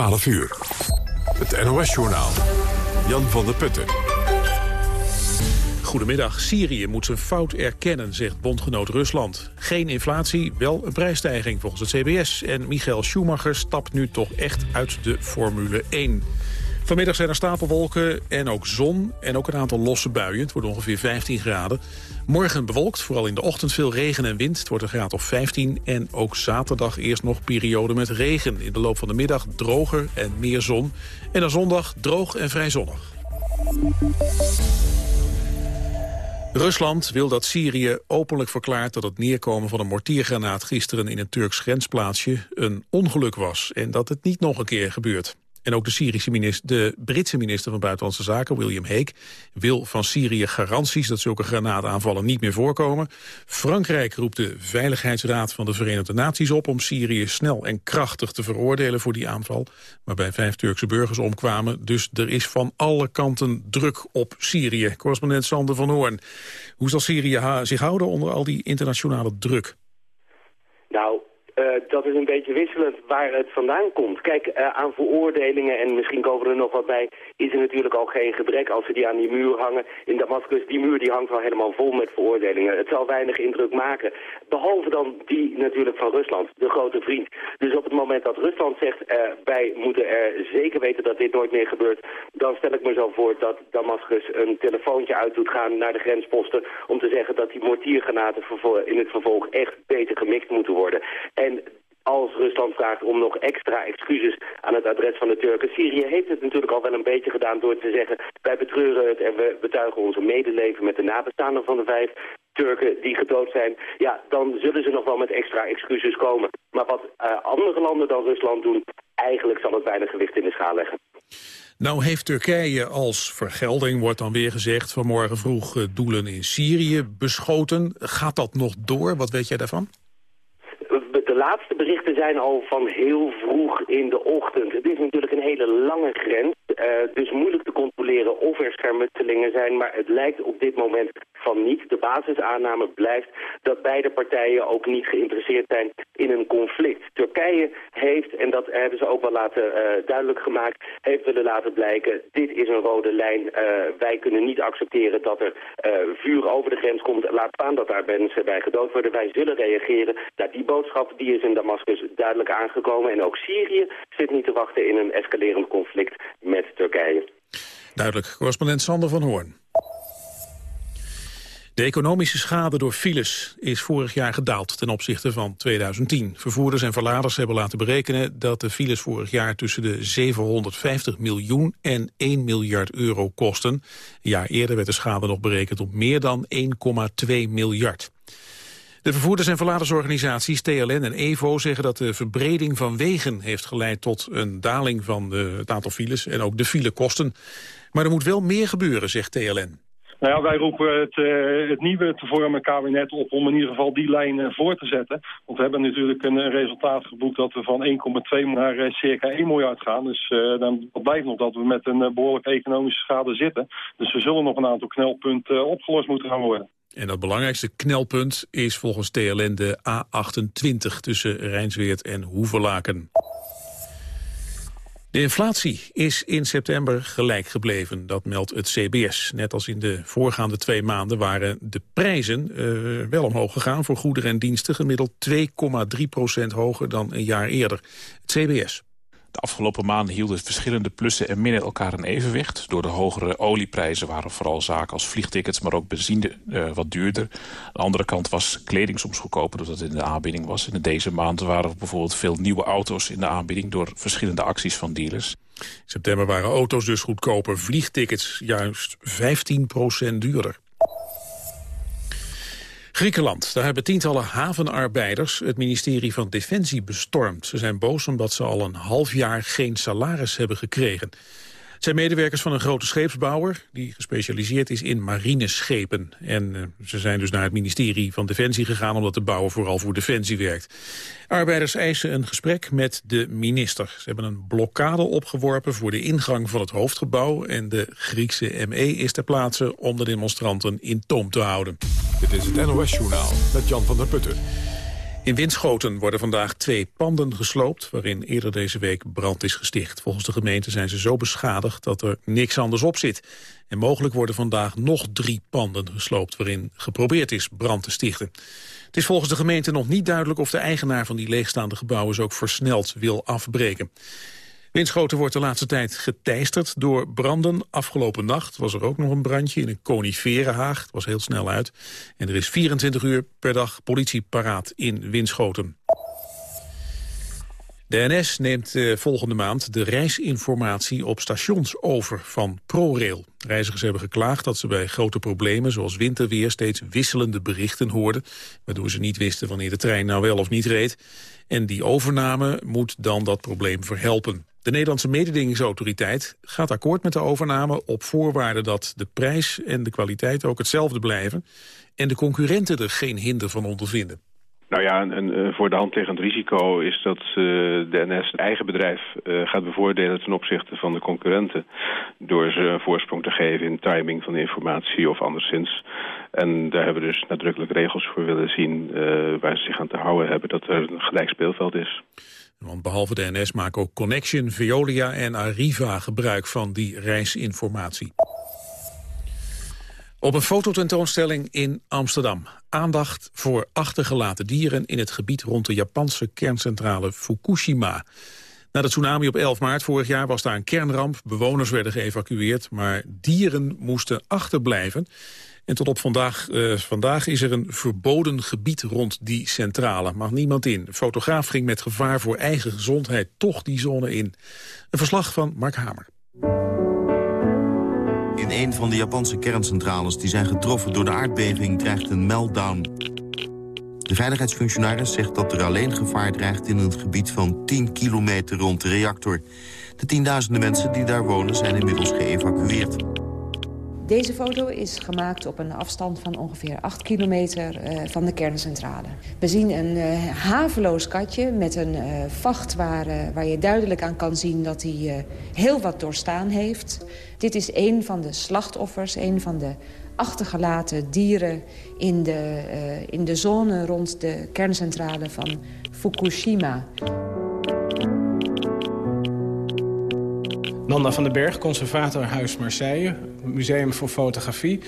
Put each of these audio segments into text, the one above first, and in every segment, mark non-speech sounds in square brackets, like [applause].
12 uur. Het NOS-journaal. Jan van der Putten. Goedemiddag. Syrië moet zijn fout erkennen, zegt bondgenoot Rusland. Geen inflatie, wel een prijsstijging volgens het CBS. En Michael Schumacher stapt nu toch echt uit de Formule 1. Vanmiddag zijn er stapelwolken en ook zon en ook een aantal losse buien. Het wordt ongeveer 15 graden. Morgen bewolkt, vooral in de ochtend veel regen en wind. Het wordt een graad of 15 en ook zaterdag eerst nog periode met regen. In de loop van de middag droger en meer zon. En dan zondag droog en vrij zonnig. Rusland wil dat Syrië openlijk verklaart dat het neerkomen van een mortiergranaat gisteren in een Turks grensplaatsje een ongeluk was en dat het niet nog een keer gebeurt. En ook de, Syrische minister, de Britse minister van Buitenlandse Zaken, William Hague, wil van Syrië garanties dat zulke granaataanvallen niet meer voorkomen. Frankrijk roept de Veiligheidsraad van de Verenigde Naties op om Syrië snel en krachtig te veroordelen voor die aanval, waarbij vijf Turkse burgers omkwamen. Dus er is van alle kanten druk op Syrië. Correspondent Sander van Hoorn. Hoe zal Syrië zich houden onder al die internationale druk? Nou, uh, dat is een beetje wisselend waar het vandaan komt. Kijk, uh, aan veroordelingen, en misschien komen er nog wat bij, is er natuurlijk al geen gebrek als ze die aan die muur hangen. In Damascus, die muur die hangt wel helemaal vol met veroordelingen. Het zal weinig indruk maken. Behalve dan die natuurlijk van Rusland, de grote vriend. Dus op het moment dat Rusland zegt, uh, wij moeten er zeker weten dat dit nooit meer gebeurt, dan stel ik me zo voor dat Damascus een telefoontje uit doet gaan naar de grensposten om te zeggen dat die mortiergranaten in het vervolg echt beter gemixt moeten worden. En als Rusland vraagt om nog extra excuses aan het adres van de Turken. Syrië heeft het natuurlijk al wel een beetje gedaan door te zeggen... wij betreuren het en we betuigen onze medeleven met de nabestaanden van de vijf Turken die gedood zijn. Ja, dan zullen ze nog wel met extra excuses komen. Maar wat uh, andere landen dan Rusland doen, eigenlijk zal het weinig gewicht in de schaal leggen. Nou heeft Turkije als vergelding, wordt dan weer gezegd... vanmorgen vroeg uh, doelen in Syrië beschoten. Gaat dat nog door? Wat weet jij daarvan? Laatste berichten zijn al van heel vroeg in de ochtend. Het is natuurlijk een hele lange grens, uh, dus moeilijk te controleren of er schermutselingen zijn. Maar het lijkt op dit moment van niet. De basisaanname blijft dat beide partijen ook niet geïnteresseerd zijn in een conflict. Turkije heeft, en dat hebben ze ook wel laten uh, duidelijk gemaakt, heeft willen laten blijken, dit is een rode lijn. Uh, wij kunnen niet accepteren dat er vuur over de grens komt. Laat staan dat daar mensen bij gedood worden. Wij zullen reageren. Nou, die boodschap die is in Damascus duidelijk aangekomen. En ook Syrië zit niet te wachten in een escalerend conflict met Turkije. Duidelijk. Correspondent Sander van Hoorn. De economische schade door files is vorig jaar gedaald ten opzichte van 2010. Vervoerders en verladers hebben laten berekenen dat de files vorig jaar tussen de 750 miljoen en 1 miljard euro kosten. Een jaar eerder werd de schade nog berekend op meer dan 1,2 miljard. De vervoerders- en verladersorganisaties TLN en EVO zeggen dat de verbreding van wegen heeft geleid tot een daling van de, het aantal files en ook de filekosten. Maar er moet wel meer gebeuren, zegt TLN. Nou ja, wij roepen het, uh, het nieuwe te vormen kabinet op om in ieder geval die lijn uh, voor te zetten. Want we hebben natuurlijk een, resultaat geboekt dat we van 1,2 naar uh, circa 1 miljard gaan. Dus dan blijft nog dat we met een behoorlijke economische schade zitten. Dus er zullen nog een aantal knelpunten opgelost moeten gaan worden. En dat belangrijkste knelpunt is volgens TLN de A28 tussen Rijnsweert en Hoevelaken. De inflatie is in september gelijk gebleven, dat meldt het CBS. Net als in de voorgaande twee maanden waren de prijzen uh, wel omhoog gegaan... voor goederen en diensten gemiddeld 2,3 procent hoger dan een jaar eerder. Het CBS. De afgelopen maanden hielden verschillende plussen en minnen elkaar in evenwicht. Door de hogere olieprijzen waren vooral zaken als vliegtickets... maar ook benzine uh, wat duurder. Aan de andere kant was kleding soms goedkoper... doordat het in de aanbieding was. In deze maand waren er bijvoorbeeld veel nieuwe auto's in de aanbieding... door verschillende acties van dealers. In september waren auto's dus goedkoper. Vliegtickets juist 15% duurder. Griekenland. Daar hebben tientallen havenarbeiders het ministerie van Defensie bestormd. Ze zijn boos omdat ze al een half jaar geen salaris hebben gekregen. Zijn medewerkers van een grote scheepsbouwer... die gespecialiseerd is in marineschepen. En uh, ze zijn dus naar het ministerie van Defensie gegaan... omdat de bouwer vooral voor Defensie werkt. Arbeiders eisen een gesprek met de minister. Ze hebben een blokkade opgeworpen voor de ingang van het hoofdgebouw... en de Griekse ME is ter plaatse om de demonstranten in toom te houden. Dit is het NOS-journaal met Jan van der Putten. In Winschoten worden vandaag twee panden gesloopt... waarin eerder deze week brand is gesticht. Volgens de gemeente zijn ze zo beschadigd dat er niks anders op zit. En mogelijk worden vandaag nog drie panden gesloopt... waarin geprobeerd is brand te stichten. Het is volgens de gemeente nog niet duidelijk... of de eigenaar van die leegstaande gebouwen ze ook versneld wil afbreken. Winschoten wordt de laatste tijd geteisterd door branden. Afgelopen nacht was er ook nog een brandje in een coniferenhaag. Het was heel snel uit. En er is 24 uur per dag politie paraat in Winschoten. De NS neemt eh, volgende maand de reisinformatie op stations over van ProRail. Reizigers hebben geklaagd dat ze bij grote problemen zoals winterweer steeds wisselende berichten hoorden, waardoor ze niet wisten wanneer de trein nou wel of niet reed. En die overname moet dan dat probleem verhelpen. De Nederlandse mededingingsautoriteit gaat akkoord met de overname op voorwaarde dat de prijs en de kwaliteit ook hetzelfde blijven en de concurrenten er geen hinder van ondervinden. Nou ja, een, een voor de hand liggend risico is dat uh, de NS het eigen bedrijf uh, gaat bevoordelen ten opzichte van de concurrenten. Door ze een voorsprong te geven in timing van de informatie of anderszins. En daar hebben we dus nadrukkelijk regels voor willen zien waar ze zich aan te houden hebben dat er een gelijk speelveld is. Want behalve de NS maken ook Connection, Veolia en Arriva gebruik van die reisinformatie. Op een fototentoonstelling in Amsterdam. Aandacht voor achtergelaten dieren in het gebied rond de Japanse kerncentrale Fukushima. Na de tsunami op 11 maart vorig jaar was daar een kernramp. Bewoners werden geëvacueerd, maar dieren moesten achterblijven. En tot op vandaag, uh, vandaag is er een verboden gebied rond die centrale. Mag niemand in. Fotograaf ging met gevaar voor eigen gezondheid toch die zone in. Een verslag van Mark Hamer. In een van de Japanse kerncentrales die zijn getroffen door de aardbeving dreigt een meltdown. De veiligheidsfunctionaris zegt dat er alleen gevaar dreigt in een gebied van 10 kilometer rond de reactor. De tienduizenden mensen die daar wonen zijn inmiddels geëvacueerd. Deze foto is gemaakt op een afstand van ongeveer 8 kilometer uh, van de kerncentrale. We zien een uh, haveloos katje met een uh, vacht waar, waar je duidelijk aan kan zien dat hij heel wat doorstaan heeft. Dit is een van de slachtoffers, een van de achtergelaten dieren in de, in de zone rond de kerncentrale van Fukushima. Nanda van den Berg, conservator Huis Marseille, Museum voor Fotografie.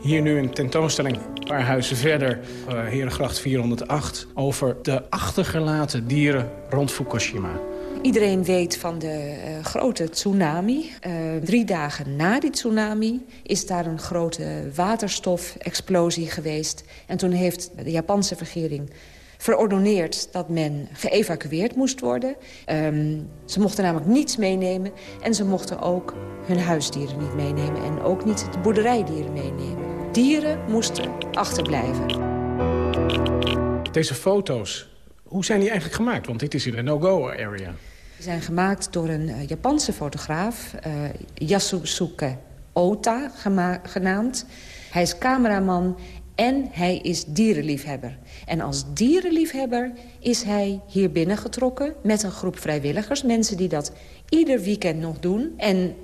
Hier nu een tentoonstelling, een paar huizen verder, uh, Herengracht 408... over de achtergelaten dieren rond Fukushima. Iedereen weet van de uh, grote tsunami. Uh, drie dagen na die tsunami is daar een grote waterstofexplosie geweest. En toen heeft de Japanse regering verordoneerd dat men geëvacueerd moest worden. Um, ze mochten namelijk niets meenemen en ze mochten ook hun huisdieren niet meenemen... en ook niet de boerderijdieren meenemen. Dieren moesten achterblijven. Deze foto's, hoe zijn die eigenlijk gemaakt? Want dit is hier een no-go-area. Die zijn gemaakt door een uh, Japanse fotograaf, uh, Yasusuke Ota genaamd. Hij is cameraman en hij is dierenliefhebber. En als dierenliefhebber is hij hier binnengetrokken met een groep vrijwilligers. Mensen die dat ieder weekend nog doen. En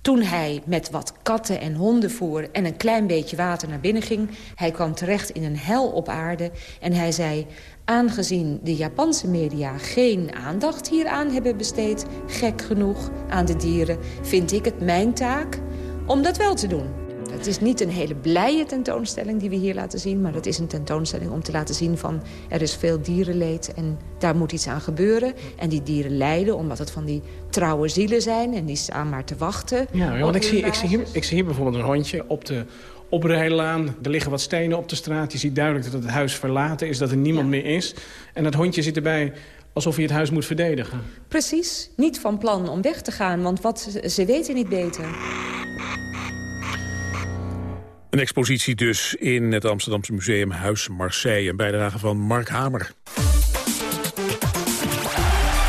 toen hij met wat katten en hondenvoer en een klein beetje water naar binnen ging... hij kwam terecht in een hel op aarde en hij zei... aangezien de Japanse media geen aandacht hieraan hebben besteed... gek genoeg aan de dieren, vind ik het mijn taak om dat wel te doen. Het is niet een hele blije tentoonstelling die we hier laten zien... maar het is een tentoonstelling om te laten zien van... er is veel dierenleed en daar moet iets aan gebeuren. En die dieren lijden omdat het van die trouwe zielen zijn... en die staan maar te wachten. Ja, want ik zie, ik, zie hier, ik zie hier bijvoorbeeld een hondje op de oprijlaan. Er liggen wat stenen op de straat. Je ziet duidelijk dat het huis verlaten is, dat er niemand meer is. En dat hondje zit erbij alsof hij het huis moet verdedigen. Precies. Niet van plan om weg te gaan, want wat, ze weten niet beter. Een expositie dus in het Amsterdamse Museum Huis Marseille. Een bijdrage van Mark Hamer.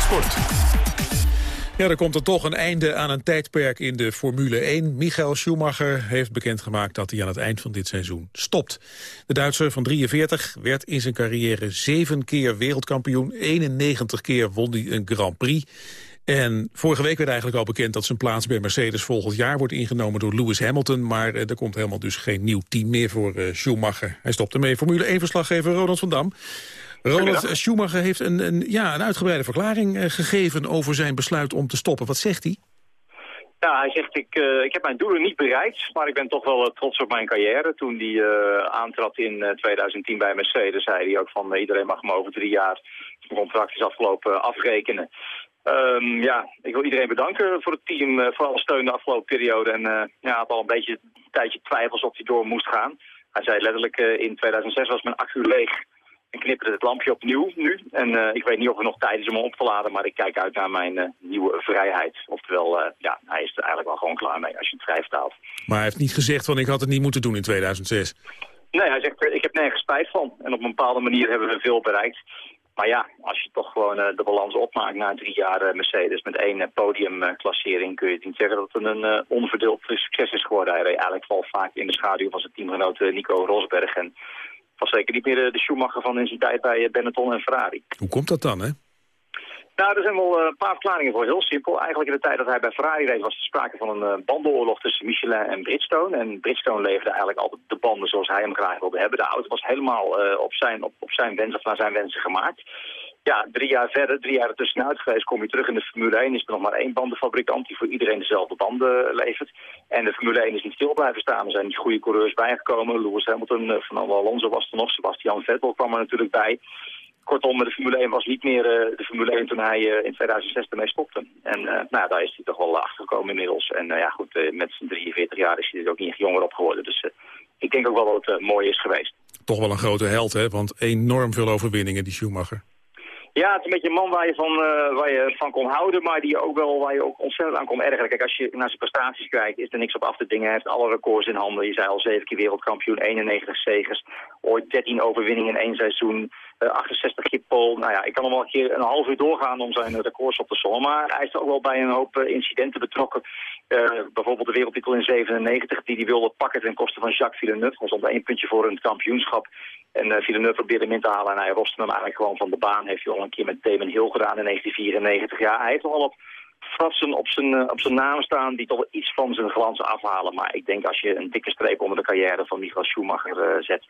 Sport. Ja, er komt er toch een einde aan een tijdperk in de Formule 1. Michael Schumacher heeft bekendgemaakt dat hij aan het eind van dit seizoen stopt. De Duitser van 43 werd in zijn carrière zeven keer wereldkampioen. 91 keer won hij een Grand Prix. En vorige week werd eigenlijk al bekend dat zijn plaats bij Mercedes volgend jaar wordt ingenomen door Lewis Hamilton. Maar uh, er komt helemaal dus geen nieuw team meer voor uh, Schumacher. Hij stopt ermee. Formule 1-verslaggever Ronald van Dam. Ronald Schumacher heeft een, een, ja, een uitgebreide verklaring gegeven over zijn besluit om te stoppen. Wat zegt hij? Ja, hij zegt, ik, uh, ik heb mijn doelen niet bereikt, maar ik ben toch wel uh, trots op mijn carrière. Toen hij uh, aantrad in 2010 bij Mercedes, zei hij ook van iedereen mag me over drie jaar, zijn contract is afgelopen, afrekenen. Um, ja, ik wil iedereen bedanken voor het team, voor alle steun de afgelopen periode. En ja, had al een beetje een tijdje twijfels of hij door moest gaan. Hij zei letterlijk, in 2006 was mijn accu leeg en knipperde het lampje opnieuw nu. En uh, ik weet niet of er nog tijd is om hem op te laden, maar ik kijk uit naar mijn uh, nieuwe vrijheid. Oftewel, uh, ja, hij is er eigenlijk wel gewoon klaar mee als je het vrij vertaalt. Maar hij heeft niet gezegd van ik had het niet moeten doen in 2006. Nee, hij zegt ik heb nergens spijt van. En op een bepaalde manier hebben we veel bereikt. Maar ja, als je toch gewoon de balans opmaakt na drie jaar Mercedes met één podiumklassering... kun je niet zeggen dat het een onverdeeld succes is geworden. Hij eigenlijk wel vaak in de schaduw van zijn teamgenoot Nico Rosberg. En was zeker niet meer de Schumacher van in zijn tijd bij eh, Benetton en Ferrari. Hoe komt dat dan, hè? Nou, er zijn wel eh, een paar verklaringen voor. Heel simpel. Eigenlijk in de tijd dat hij bij Ferrari reed was er sprake van een uh, bandenoorlog tussen Michelin en Bridgestone. En Bridgestone leverde eigenlijk altijd de banden zoals hij hem graag wilde hebben. De auto was helemaal op, zijn, op, op zijn wens of naar zijn wensen gemaakt ja, drie jaar verder, drie jaar ertussenuit geweest, kom je terug in de Formule 1. Is er nog maar één bandenfabrikant die voor iedereen dezelfde banden levert. En de Formule 1 is niet stil blijven staan. Er zijn niet goede coureurs bijgekomen. Lewis Hamilton, eh, Fernando Alonso was er nog. Sebastian Vettel kwam er natuurlijk bij. Kortom, de Formule 1 was niet meer uh, de Formule 1 toen hij uh, in 2006 ermee stopte. En uh, nou, daar is hij toch wel achtergekomen inmiddels. En ja goed, met zijn 43 jaar is hij er ook niet jonger op geworden. Dus ik denk ook wel dat het mooi is geweest. Toch wel een grote held, hè? Want enorm veel overwinningen, die Schumacher. Ja, het is een beetje een man waar je van, waar je van kon houden, maar die ook wel, waar je ook ontzettend aan kon ergeren. Kijk, als je naar zijn prestaties kijkt, is er niks op af te dingen. Hij heeft alle records in handen. Je zei al zeven keer wereldkampioen, 91 zegers, ooit 13 overwinningen in één seizoen, uh, 68 keer pole. Nou ja, ik kan nog wel een keer een half uur doorgaan om zijn records op te sommen. Maar hij is ook wel bij een hoop uh, incidenten betrokken. Bijvoorbeeld de wereldtitel in 97 die hij wilde pakken ten koste van Jacques Villeneuve. Hij stond één puntje voor een kampioenschap. En uh, Villeneuve probeerde hem in te halen en hij roste hem eigenlijk gewoon van de baan. Heeft hij al een keer met Damon Hill gedaan in 1994. Ja, hij heeft al op fratsen op zijn, uh, op zijn naam staan die toch iets van zijn glans afhalen. Maar ik denk als je een dikke streep onder de carrière van Michael Schumacher uh, zet...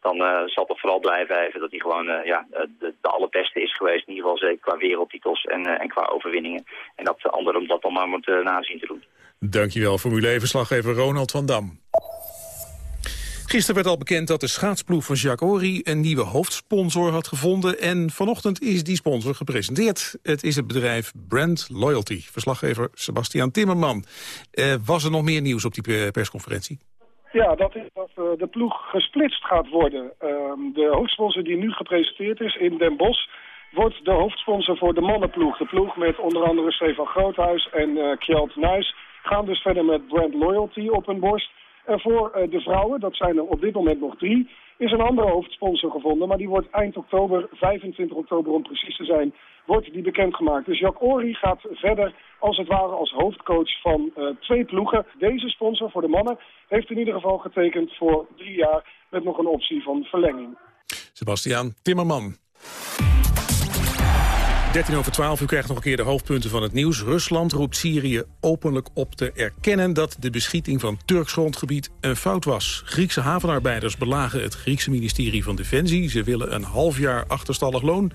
dan zal het vooral blijven even dat hij gewoon ja, de, de allerbeste is geweest. In ieder geval zeker qua wereldtitels en, en qua overwinningen. En dat de anderen dat dan maar moeten nazien te doen. Dankjewel, Formule 1-verslaggever Ronald van Dam. Gisteren werd al bekend dat de schaatsploeg van Jacques Ory een nieuwe hoofdsponsor had gevonden. En vanochtend is die sponsor gepresenteerd. Het is het bedrijf Brand Loyalty. Verslaggever Sebastian Timmerman. Uh, was er nog meer nieuws op die persconferentie? Ja, dat is dat uh, de ploeg gesplitst gaat worden. Uh, de hoofdsponsor die nu gepresenteerd is in Den Bosch wordt de hoofdsponsor voor de mannenploeg. De ploeg met onder andere Stefan Groothuis en uh, Kjeld Nuis gaan dus verder met Brand Loyalty op hun borst. En voor uh, de vrouwen, dat zijn er op dit moment nog drie, is een andere hoofdsponsor gevonden. Maar die wordt eind oktober, 25 oktober om precies te zijn, wordt die bekendgemaakt. Dus Jacques Ori gaat verder als het ware als hoofdcoach van uh, twee ploegen. Deze sponsor voor de mannen heeft in ieder geval getekend voor drie jaar met nog een optie van verlenging. Sebastiaan Timmerman. 13 over 12, u krijgt nog een keer de hoofdpunten van het nieuws. Rusland roept Syrië openlijk op te erkennen dat de beschieting van Turks grondgebied een fout was. Griekse havenarbeiders belagen het Griekse ministerie van Defensie. Ze willen een half jaar achterstallig loon.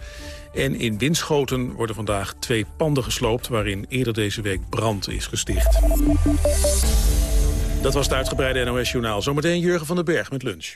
En in Winschoten worden vandaag twee panden gesloopt... waarin eerder deze week brand is gesticht. Dat was het uitgebreide NOS-journaal. Zometeen Jurgen van den Berg met lunch.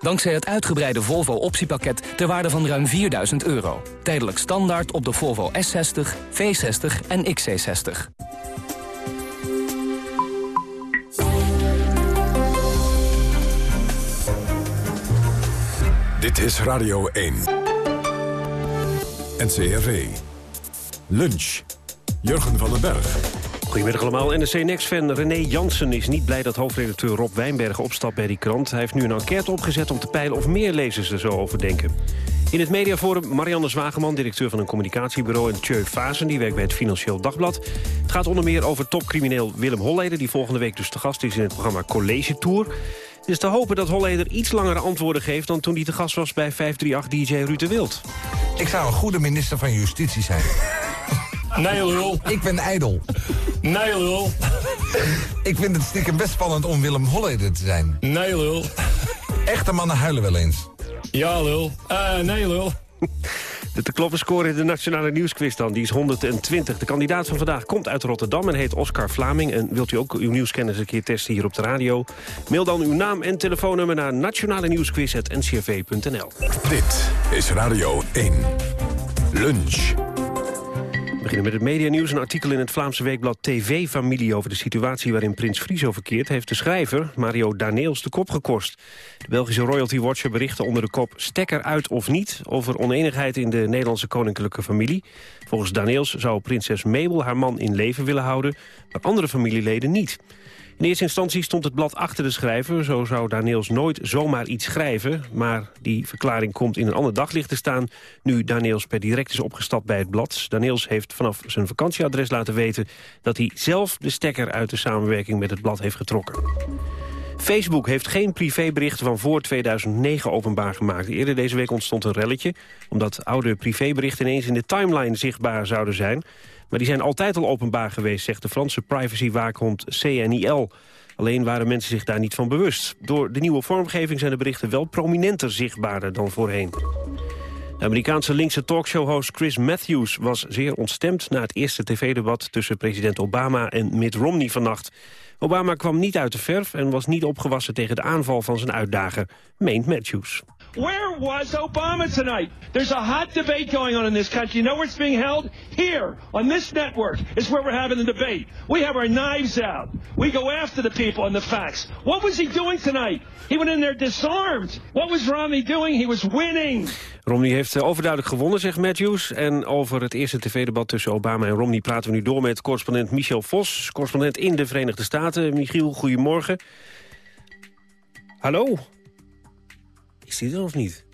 Dankzij het uitgebreide Volvo optiepakket ter waarde van ruim 4000 euro. Tijdelijk standaard op de Volvo S60, V60 en XC60. Dit is Radio 1. NCRV. Lunch. Jurgen van den Berg. Goedemiddag allemaal. NRC Next-fan René Jansen is niet blij dat hoofdredacteur Rob Wijnberg opstapt bij die krant. Hij heeft nu een enquête opgezet om te peilen of meer lezers er zo over denken. In het mediaforum Marianne Zwageman, directeur van een communicatiebureau... en Tjeu Fazen, die werkt bij het Financieel Dagblad. Het gaat onder meer over topcrimineel Willem Holleder... die volgende week dus te gast is in het programma College Tour. Het is te hopen dat Holleder iets langere antwoorden geeft... dan toen hij te gast was bij 538-DJ Ruud de Wild. Ik zou een goede minister van Justitie zijn. [laughs] Nee, lul. Ik ben ijdel. Nee, lul. Ik vind het stiekem best spannend om Willem Holleder te zijn. Nee, lul. Echte mannen huilen wel eens. Ja, lul. Eh, nee, lul. De te kloppen score in de Nationale Nieuwsquiz dan, die is 120. De kandidaat van vandaag komt uit Rotterdam en heet Oscar Vlaming. En wilt u ook uw nieuwskennis een keer testen hier op de radio? Mail dan uw naam en telefoonnummer naar nationale nieuwsquiz.ncrv.nl. Dit is Radio 1. Lunch. Beginnen met het medianieuws. Een artikel in het Vlaamse weekblad TV-familie... over de situatie waarin Prins Friso verkeert... heeft de schrijver, Mario Daneels, de kop gekost. De Belgische Royalty Watcher berichtte onder de kop... stekker uit of niet over oneenigheid in de Nederlandse koninklijke familie. Volgens Daneels zou prinses Mabel haar man in leven willen houden... maar andere familieleden niet. In eerste instantie stond het blad achter de schrijver. Zo zou Daneels nooit zomaar iets schrijven. Maar die verklaring komt in een ander daglicht te staan... nu Daneels per direct is opgestapt bij het blad. Daneels heeft vanaf zijn vakantieadres laten weten... dat hij zelf de stekker uit de samenwerking met het blad heeft getrokken. Facebook heeft geen privéberichten van voor 2009 openbaar gemaakt. Eerder deze week ontstond een relletje... omdat oude privéberichten ineens in de timeline zichtbaar zouden zijn... Maar die zijn altijd al openbaar geweest, zegt de Franse privacywaakhond CNIL. Alleen waren mensen zich daar niet van bewust. Door de nieuwe vormgeving zijn de berichten wel prominenter zichtbaarder dan voorheen. De Amerikaanse linkse talkshow-host Chris Matthews was zeer ontstemd... na het eerste tv-debat tussen president Obama en Mitt Romney vannacht. Obama kwam niet uit de verf en was niet opgewassen tegen de aanval van zijn uitdager, meent Matthews. Where was Obama tonight? There's a hot debate going on in this country. You know where it's being held? Here, on this network, is where we're having the debate. We have our knives out. We go after the people and the facts. What was he doing tonight? He went in there disarmed. What was Romney doing? He was winning. Romney heeft eh, overduidelijk gewonnen, zegt Matthews. En over het eerste tv-debat tussen Obama en Romney praten we nu door met correspondent Michel Vos. Correspondent in de Verenigde Staten. Michiel, goedemorgen. Hallo? Is hij er of niet?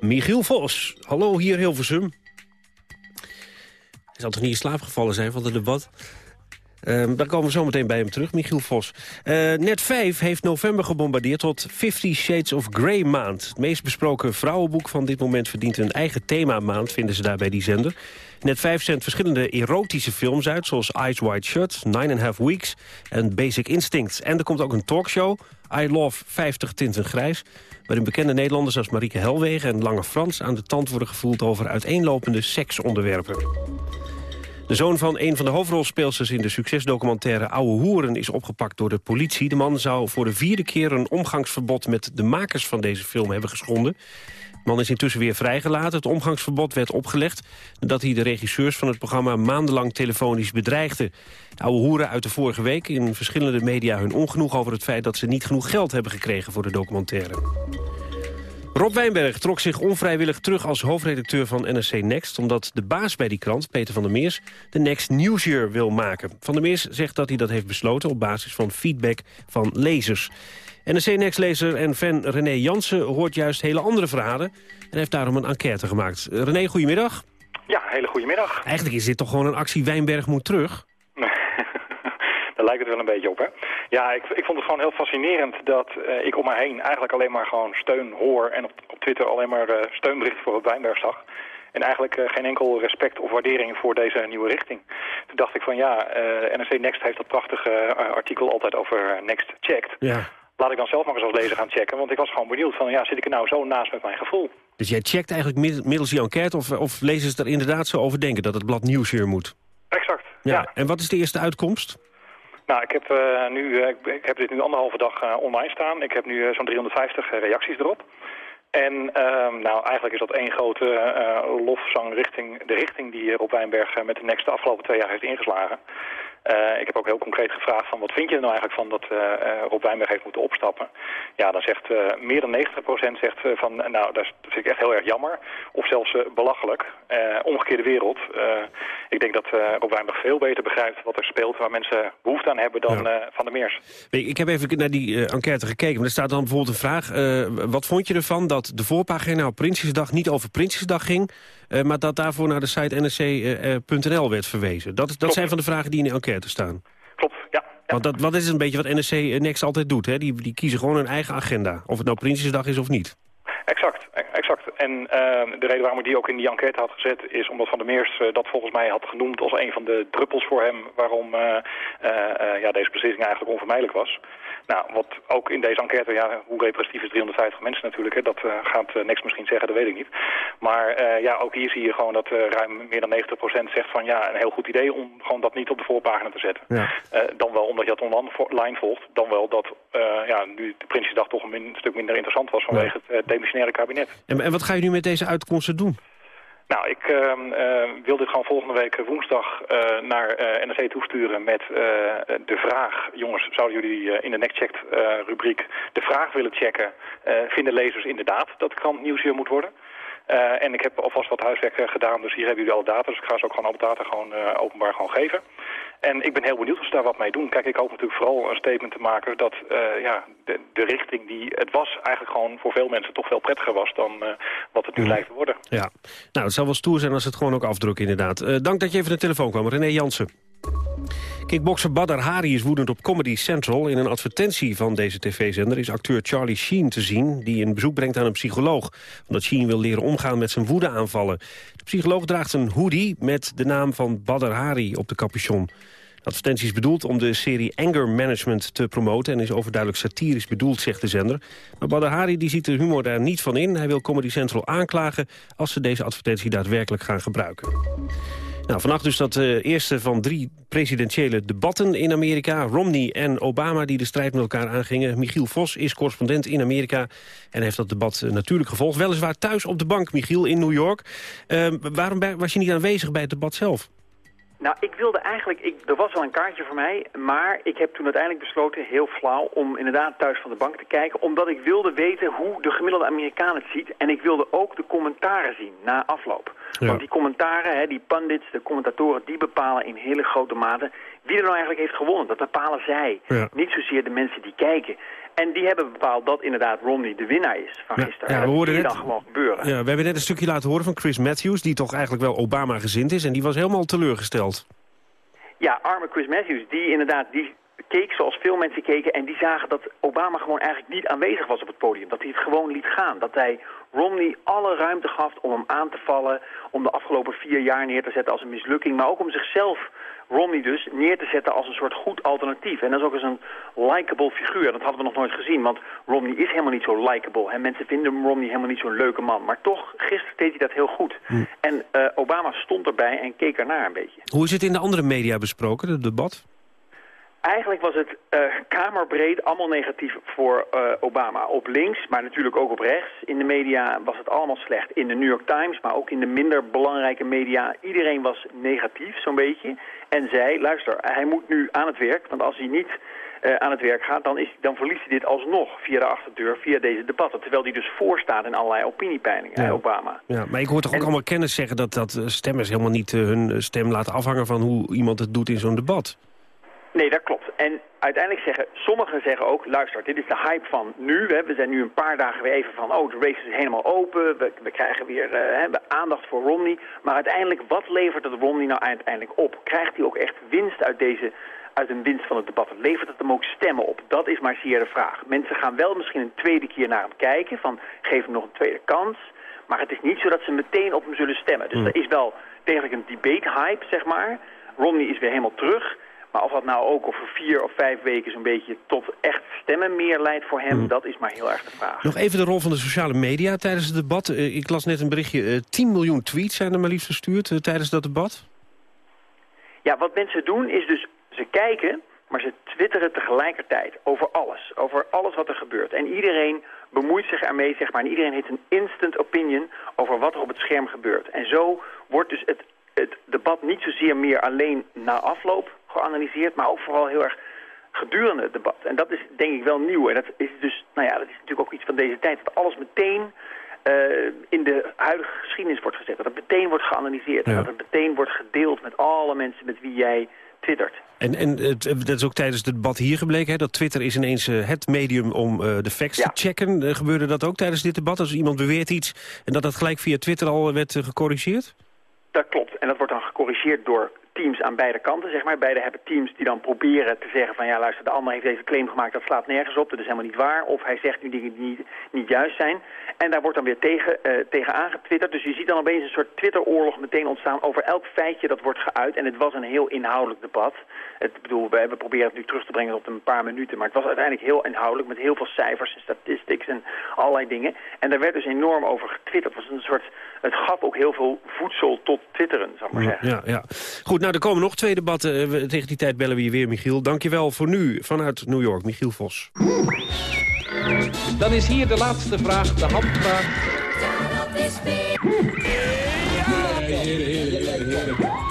Michiel Vos. Hallo, hier Hilversum. Hij zal toch niet in slaap gevallen zijn van het debat? Um, daar komen we zo meteen bij hem terug, Michiel Vos. Uh, Net 5 heeft november gebombardeerd tot Fifty Shades of Grey maand. Het meest besproken vrouwenboek van dit moment verdient een eigen themamaand, vinden ze daar bij die zender. Net 5 zendt verschillende erotische films uit, zoals Eyes Wide Shut, Nine and a Half Weeks en Basic Instinct. En er komt ook een talkshow, I Love 50 Tinten Grijs, waarin bekende Nederlanders als Marieke Helwegen en Lange Frans aan de tand worden gevoeld over uiteenlopende seksonderwerpen. De zoon van een van de hoofdrolspeelsters in de succesdocumentaire Oude Hoeren is opgepakt door de politie. De man zou voor de vierde keer een omgangsverbod met de makers van deze film hebben geschonden. De man is intussen weer vrijgelaten. Het omgangsverbod werd opgelegd nadat hij de regisseurs van het programma maandenlang telefonisch bedreigde. De oude hoeren uit de vorige week in verschillende media hun ongenoeg over het feit dat ze niet genoeg geld hebben gekregen voor de documentaire. Rob Wijnberg trok zich onvrijwillig terug als hoofdredacteur van NRC Next... omdat de baas bij die krant, Peter van der Meers, de Next News Year wil maken. Van der Meers zegt dat hij dat heeft besloten op basis van feedback van lezers. NRC Next-lezer en fan René Jansen hoort juist hele andere verhalen... en heeft daarom een enquête gemaakt. René, goedemiddag. Ja, hele goedemiddag. Eigenlijk is dit toch gewoon een actie Wijnberg moet terug? [laughs] Daar lijkt het wel een beetje op, hè? Ja, ik, ik vond het gewoon heel fascinerend dat uh, ik om me heen eigenlijk alleen maar gewoon steun hoor... en op, op Twitter alleen maar uh, steunberichten voor het Wijnberg zag. En eigenlijk uh, geen enkel respect of waardering voor deze nieuwe richting. Toen dacht ik van ja, NRC Next heeft dat prachtige artikel altijd over Next Checked. Ja. Laat ik dan zelf maar eens als lezer gaan checken. Want ik was gewoon benieuwd van ja, zit ik er nou zo naast met mijn gevoel? Dus jij checkt eigenlijk middels die enquête of, of lezers er inderdaad zo over denken... dat het blad nieuws hier moet? Exact, ja. En wat is de eerste uitkomst? Nou, ik heb, eh, nu, eh, ik, heb dit nu anderhalve dag eh, online staan. Ik heb nu zo'n 350 reacties erop. En ehm, nou, eigenlijk is dat één grote lofzang richting de richting die Rob Wijnberg met de Next de afgelopen twee jaar heeft ingeslagen. Eh, ik heb ook heel concreet gevraagd van wat vind je er nou eigenlijk van dat eh, eh, Rob Wijnberg heeft moeten opstappen. Ja, dan zegt meer dan 90% zegt van nou, dat, vind ik echt heel erg jammer. Of zelfs belachelijk. Omgekeerde wereld. Ik denk dat Rob Wijnberg veel beter begrijpt wat er speelt waar mensen behoefte aan hebben dan Van der Meers. Ik ik heb even naar die enquête gekeken. Maar er staat dan bijvoorbeeld een vraag. wat vond je ervan dat de voorpagina op Prinsjesdag niet over Prinsjesdag ging... eh, maar dat daarvoor naar de site nsc.nl werd verwezen? Dat, dat zijn van de vragen die in de enquête staan. Klopt, ja. Want dat, wat is een beetje wat NSC Next altijd doet. Hè? Die, die kiezen gewoon hun eigen agenda. Of het nou Prinsjesdag is of niet. Exact. En ehm, de reden waarom ik die ook in die enquête had gezet... is omdat Van der Meers eh, dat volgens mij had genoemd als een van de druppels voor hem... waarom eh, eh, ja, deze beslissing eigenlijk onvermijdelijk was. Nou, wat ook in deze enquête, ja, hoe repressief is 350 mensen natuurlijk... Hè, dat gaat niks misschien zeggen, dat weet ik niet. Maar ja, ook hier zie je gewoon dat ruim meer dan 90% zegt van... ja, een heel goed idee om gewoon dat niet op de voorpagina te zetten. Ja. Dan wel omdat je dat online volgt. Dan wel dat ja, nu de Prinsjesdag toch een, min- stuk minder interessant was vanwege het demissionaire kabinet. En, en wat ga je nu met deze uitkomsten doen? Nou, ik ehm, eh, wil dit gewoon volgende week woensdag eh, naar eh, NRC toesturen met eh, de vraag... jongens, zouden jullie eh, in de NetChecked eh rubriek de vraag willen checken... eh, vinden lezers inderdaad dat krant nieuwsjaar moet worden? Eh, en ik heb alvast wat huiswerk eh, gedaan, dus hier hebben jullie alle data. Dus ik ga ze ook gewoon alle data gewoon, eh, openbaar gewoon geven. En ik ben heel benieuwd of ze daar wat mee doen. Kijk, ik hoop natuurlijk vooral een statement te maken dat ja, de, de richting die het was... eigenlijk gewoon voor veel mensen toch veel prettiger was dan wat het nu lijkt te worden. Ja, nou, het zal wel stoer zijn als ze het gewoon ook afdrukken inderdaad. Dank dat je even naar de telefoon kwam, René Jansen. Kickbokser Badr Hari is woedend op Comedy Central. In een advertentie van deze tv-zender is acteur Charlie Sheen te zien... die een bezoek brengt aan een psycholoog. Omdat Sheen wil leren omgaan met zijn woedeaanvallen. De psycholoog draagt een hoodie met de naam van Badr Hari op de capuchon. Advertentie is bedoeld om de serie Anger Management te promoten... en is overduidelijk satirisch bedoeld, zegt de zender. Maar Badr Hari die ziet de humor daar niet van in. Hij wil Comedy Central aanklagen als ze deze advertentie daadwerkelijk gaan gebruiken. Nou, vannacht dus dat eh, eerste van drie presidentiële debatten in Amerika. Romney en Obama die de strijd met elkaar aangingen. Michiel Vos is correspondent in Amerika en heeft dat debat eh, natuurlijk gevolgd. Weliswaar thuis op de bank, Michiel, in New York. Eh, waarom was je niet aanwezig bij het debat zelf? Nou, ik wilde eigenlijk, ik, er was wel een kaartje voor mij, maar ik heb toen uiteindelijk besloten, heel flauw, om inderdaad thuis van de bank te kijken. Omdat ik wilde weten hoe de gemiddelde Amerikaan het ziet. En ik wilde ook de commentaren zien na afloop. Ja. Want die commentaren, hè, die pundits, de commentatoren, die bepalen in hele grote mate wie er nou eigenlijk heeft gewonnen. Dat bepalen zij, Ja. niet zozeer de mensen die kijken. En die hebben bepaald dat inderdaad Romney de winnaar is van gisteren. ja, we dat hoorden net- dan gewoon gebeuren. Ja, we hebben net een stukje laten horen van Chris Matthews... die toch eigenlijk wel Obama-gezind is en die was helemaal teleurgesteld. Ja, arme Chris Matthews, die inderdaad, die keek zoals veel mensen keken... en die zagen dat Obama gewoon eigenlijk niet aanwezig was op het podium. Dat hij het gewoon liet gaan. Dat hij Romney alle ruimte gaf om hem aan te vallen... om de afgelopen vier jaar neer te zetten als een mislukking... maar ook om zichzelf, Romney dus, neer te zetten als een soort goed alternatief. En dat is ook eens een likable figuur. Dat hadden we nog nooit gezien, want Romney is helemaal niet zo likable. En mensen vinden Romney helemaal niet zo'n leuke man. Maar toch, gisteren deed hij dat heel goed. En eh, Obama stond erbij en keek ernaar een beetje. Hoe is het in de andere media besproken, het debat? Eigenlijk was het eh, kamerbreed allemaal negatief voor eh, Obama. Op links, maar natuurlijk ook op rechts. In de media was het allemaal slecht. In de New York Times, maar ook in de minder belangrijke media. Iedereen was negatief, zo'n beetje. En zei, luister, hij moet nu aan het werk. Want als hij niet eh, aan het werk gaat, dan, is, dan verliest hij dit alsnog via de achterdeur, via deze debatten. Terwijl hij dus voorstaat in allerlei opiniepeilingen, Ja. Obama. Ja, maar ik hoor toch ook allemaal kennis zeggen dat, dat eh, stemmers helemaal niet eh, hun stem laten afhangen van hoe iemand het doet in zo'n debat. Nee, dat klopt. En uiteindelijk zeggen, sommigen zeggen ook, luister, dit is de hype van nu. Hè. We zijn nu een paar dagen weer even van, oh, de race is helemaal open. We, we krijgen weer eh, hè, aandacht voor Romney. Maar uiteindelijk, wat levert het Romney nou uiteindelijk op? Krijgt hij ook echt winst uit deze uit een winst van het debat. Levert het hem ook stemmen op? Dat is maar zeer de vraag. Mensen gaan wel misschien een tweede keer naar hem kijken, van geef hem nog een tweede kans. Maar het is niet zo dat ze meteen op hem zullen stemmen. Dus er is wel degelijk een debate-hype, zeg maar. Romney is weer helemaal terug. Maar of dat nou ook over vier of vijf weken zo'n beetje tot echt stemmen meer leidt voor hem, dat is maar heel erg de vraag. Nog even de rol van de sociale media tijdens het debat. Eh, ik las net een berichtje, eh 10 miljoen tweets zijn er maar liefst verstuurd eh, tijdens dat debat. Ja, wat mensen doen is dus, ze kijken maar ze twitteren tegelijkertijd over alles. Over alles wat er gebeurt. En iedereen bemoeit zich ermee, zeg maar. En iedereen heeft een instant opinion over wat er op het scherm gebeurt. En zo wordt dus het, het debat niet zozeer meer alleen na afloop geanalyseerd... maar ook vooral heel erg gedurende het debat. En dat is denk ik wel nieuw. En dat is dus, nou ja, dat is natuurlijk ook iets van deze tijd. Dat alles meteen uh, in de huidige geschiedenis wordt gezet. Dat het meteen wordt geanalyseerd. En dat het meteen wordt gedeeld met alle mensen met wie jij twittert. En, en het, dat is ook tijdens het debat hier gebleken, hè, dat Twitter is ineens uh, het medium om uh, de facts ja. te checken. Gebeurde dat ook tijdens dit debat? Als iemand beweert iets en dat dat gelijk via Twitter al werd gecorrigeerd? Dat klopt. En dat wordt dan gecorrigeerd door teams aan beide kanten, zeg maar. Beide hebben teams die dan proberen te zeggen van... ja, luister, de ander heeft deze claim gemaakt, dat slaat nergens op. Dat is helemaal niet waar. Of hij zegt nu dingen die niet, niet juist zijn. En daar wordt dan weer tegen, uh, tegen aangetwitterd. Dus je ziet dan opeens een soort Twitter-oorlog meteen ontstaan... over elk feitje dat wordt geuit. En het was een heel inhoudelijk debat. Het, bedoel, we, we proberen het nu terug te brengen op een paar minuten... maar het was uiteindelijk heel inhoudelijk... met heel veel cijfers en statistics en allerlei dingen. En daar werd dus enorm over getwitterd. Het was een soort... het gaf ook heel veel voedsel tot twitteren, zou ik maar zeggen. Ja, ja. Goed, nou, er komen nog twee debatten. Tegen die tijd bellen we je weer, Michiel. Dankjewel voor nu vanuit New York, Michiel Vos. Dan is hier de laatste vraag, de handvraag.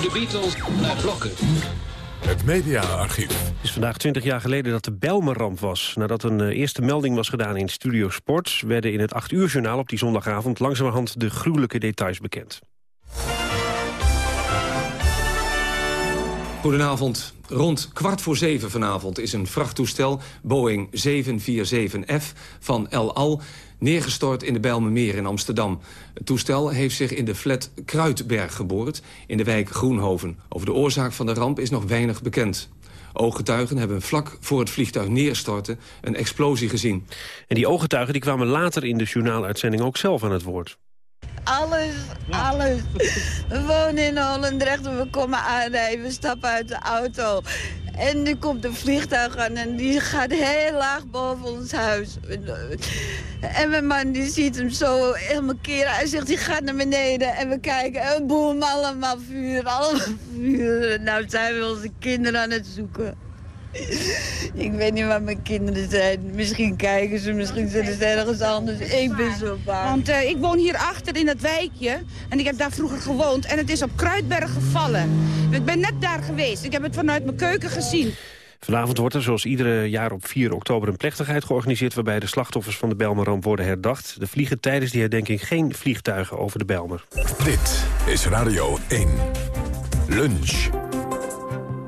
De Beatles naar blokken. Het mediaarchief. Het is vandaag 20 jaar geleden dat de Bijlmerramp was. Nadat een uh, eerste melding was gedaan in Studio Sport... werden in het 8 uur journaal op die zondagavond... langzamerhand de gruwelijke details bekend. Goedenavond. Rond kwart voor zeven vanavond is een vrachttoestel, Boeing 747F van El Al, neergestort in de Bijlmermeer in Amsterdam. Het toestel heeft zich in de flat Kruidberg geboord, in de wijk Groenhoven. Over de oorzaak van de ramp is nog weinig bekend. Ooggetuigen hebben vlak voor het vliegtuig neerstorten een explosie gezien. En die ooggetuigen die kwamen later in de journaaluitzending ook zelf aan het woord. Alles, alles. [laughs] We wonen in Holendrecht en we komen aanrijden. We stappen uit de auto. En nu komt een vliegtuig aan en die gaat heel laag boven ons huis. En mijn man die ziet hem zo helemaal keren. Hij zegt, die gaat naar beneden. En we kijken en boem, allemaal vuur, allemaal [laughs] vuur. Nou zijn we onze kinderen aan het zoeken. Ik weet niet waar mijn kinderen zijn. Misschien kijken ze, misschien zitten ze ergens anders. Ik ben zo bang. Want uh, ik woon hier achter in dat wijkje. En ik heb daar vroeger gewoond. En het is op Kruidberg gevallen. Ik ben net daar geweest. Ik heb het vanuit mijn keuken gezien. Vanavond wordt er zoals iedere jaar op 4 oktober een plechtigheid georganiseerd... waarbij de slachtoffers van de Bijlmerramp worden herdacht. Er vliegen tijdens die herdenking geen vliegtuigen over de Bijlmer. Dit is Radio 1. Lunch.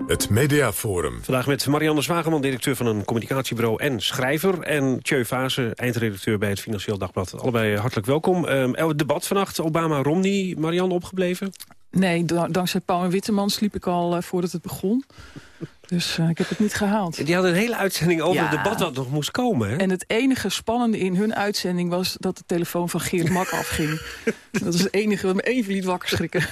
Het Mediaforum. Vandaag met Marianne Zwageman, directeur van een communicatiebureau en schrijver. En Tjeu Fase, eindredacteur bij het Financieel Dagblad. Allebei hartelijk welkom. Um, het debat vannacht, Obama-Romney. Marianne, opgebleven? Nee, dankzij Paul en Witteman sliep ik al uh, voordat het begon. Dus uh, ik heb het niet gehaald. Die hadden een hele uitzending over ja. het debat wat nog moest komen. Hè? En het enige spannende in hun uitzending was dat de telefoon van Geert Mak [laughs] afging. Dat is het enige wat me even liet wakker schrikken.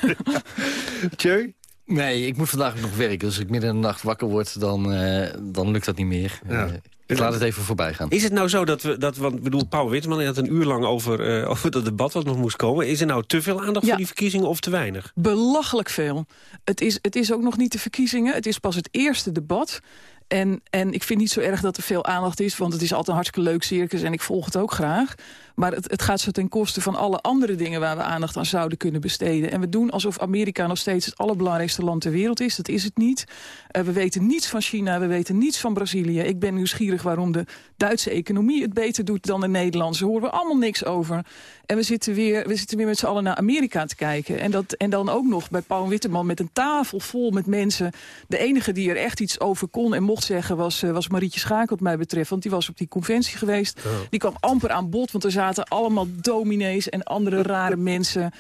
Tjeu? Nee, ik moet vandaag nog werken. Dus als ik midden in de nacht wakker word, dan, uh, dan lukt dat niet meer. Ja. Uh, ik laat het even voorbij gaan. Is het nou zo dat we, dat, want bedoel, Paul Witteman had een uur lang over, uh, over dat debat wat nog moest komen. Is er nou te veel aandacht ja. voor die verkiezingen of te weinig? Belachelijk veel. Het is, het is ook nog niet de verkiezingen. Het is pas het eerste debat. En, en ik vind niet zo erg dat er veel aandacht is... want het is altijd een hartstikke leuk circus en ik volg het ook graag. Maar het, het gaat zo ten koste van alle andere dingen... waar we aandacht aan zouden kunnen besteden. En we doen alsof Amerika nog steeds het allerbelangrijkste land ter wereld is. Dat is het niet. Uh, we weten niets van China, we weten niets van Brazilië. Ik ben nieuwsgierig waarom de Duitse economie het beter doet dan de Nederlandse. Daar horen we allemaal niks over. En we zitten weer, we zitten weer met z'n allen naar Amerika te kijken. En, dat, en dan ook nog bij Paul Witteman met een tafel vol met mensen. De enige die er echt iets over kon en mocht zeggen was, uh, was Marietje Schaak wat mij betreft. Want die was op die conventie geweest. Oh. Die kwam amper aan bod, want er zaten allemaal dominees en andere rare [laughs] mensen...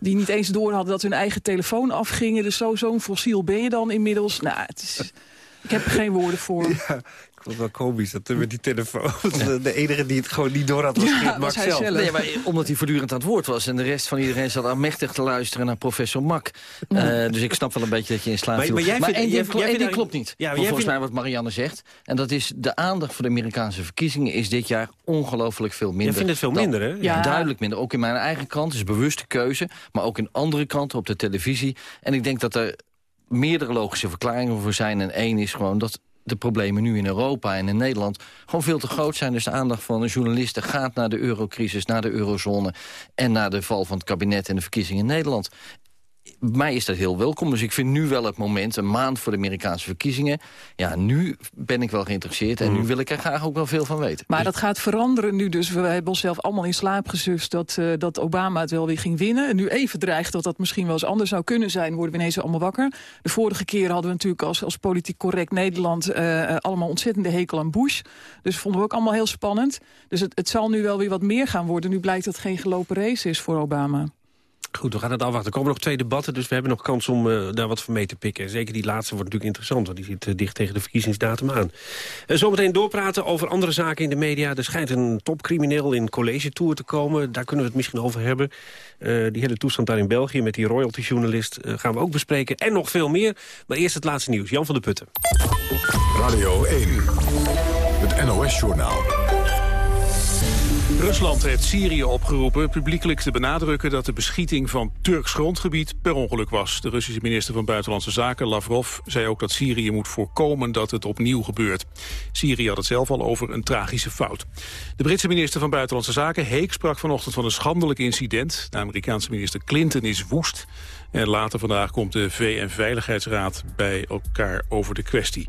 die niet eens door hadden dat hun eigen telefoon afgingen. Dus zo'n zo fossiel ben je dan inmiddels. Nou, het is... Ik heb er geen woorden voor. Ja, ik vond het wel komisch dat met die telefoon... de enige die het gewoon niet door had was ja, Max zelf. zelf. Nee, maar omdat hij voortdurend aan het woord was... en de rest van iedereen zat aanmächtig te luisteren naar professor Mak. Ja. Uh, dus ik snap wel een beetje dat je in slaap viel. Maar, jij maar vindt, één ding, jij, één ding jij klopt niet. Ja, volgens vindt... mij wat Marianne zegt. En dat is de aandacht voor de Amerikaanse verkiezingen... is dit jaar ongelooflijk veel minder. Jij vindt het veel minder, hè? Ja. Duidelijk minder. Ook in mijn eigen krant is bewuste keuze. Maar ook in andere kranten op de televisie. En ik denk dat er meerdere logische verklaringen voor zijn. En één is gewoon dat de problemen nu in Europa en in Nederland gewoon veel te groot zijn. Dus de aandacht van de journalisten gaat naar de eurocrisis, naar de eurozone... en naar de val van het kabinet en de verkiezingen in Nederland mij is dat heel welkom. Dus ik vind nu wel het moment, een maand voor de Amerikaanse verkiezingen... ja, nu ben ik wel geïnteresseerd en nu wil ik er graag ook wel veel van weten. Maar dat gaat veranderen nu dus. We hebben onszelf allemaal in slaap gezust dat, uh, dat Obama het wel weer ging winnen. En nu even dreigt dat dat misschien wel eens anders zou kunnen zijn... worden we ineens allemaal wakker. De vorige keer hadden we natuurlijk als, als politiek correct Nederland... Uh, allemaal ontzettende hekel aan Bush. Dus vonden we ook allemaal heel spannend. Dus het, het zal nu wel weer wat meer gaan worden. Nu blijkt dat het geen gelopen race is voor Obama. Goed, we gaan het afwachten. Er komen nog twee debatten, dus we hebben nog kans om uh, daar wat van mee te pikken. Zeker die laatste wordt natuurlijk interessant, want die zit uh, dicht tegen de verkiezingsdatum aan. Uh, zometeen doorpraten over andere zaken in de media. Er schijnt een topcrimineel in college tour te komen. Daar kunnen we het misschien over hebben. die hele toestand daar in België met die royalty-journalist gaan we ook bespreken. En nog veel meer. Maar eerst het laatste nieuws. Jan van der Putten. Radio 1, het NOS-journaal. Rusland heeft Syrië opgeroepen publiekelijk te benadrukken dat de beschieting van Turks grondgebied per ongeluk was. De Russische minister van Buitenlandse Zaken, Lavrov, zei ook dat Syrië moet voorkomen dat het opnieuw gebeurt. Syrië had het zelf al over een tragische fout. De Britse minister van Buitenlandse Zaken, Heek, sprak vanochtend van een schandelijk incident. De Amerikaanse minister Clinton is woest. En later vandaag komt de VN-veiligheidsraad bij elkaar over de kwestie.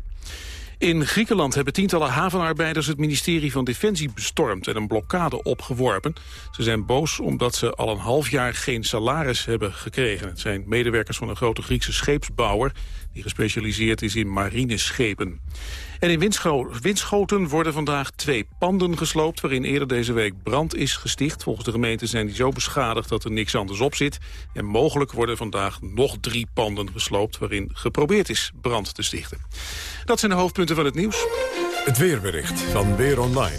In Griekenland hebben tientallen havenarbeiders het ministerie van Defensie bestormd en een blokkade opgeworpen. Ze zijn boos omdat ze al een half jaar geen salaris hebben gekregen. Het zijn medewerkers van een grote Griekse scheepsbouwer die gespecialiseerd is in marineschepen. En in Winschoten worden vandaag twee panden gesloopt... waarin eerder deze week brand is gesticht. Volgens de gemeente zijn die zo beschadigd dat er niks anders op zit. En mogelijk worden vandaag nog drie panden gesloopt... waarin geprobeerd is brand te stichten. Dat zijn de hoofdpunten van het nieuws. Het weerbericht van Weer Online.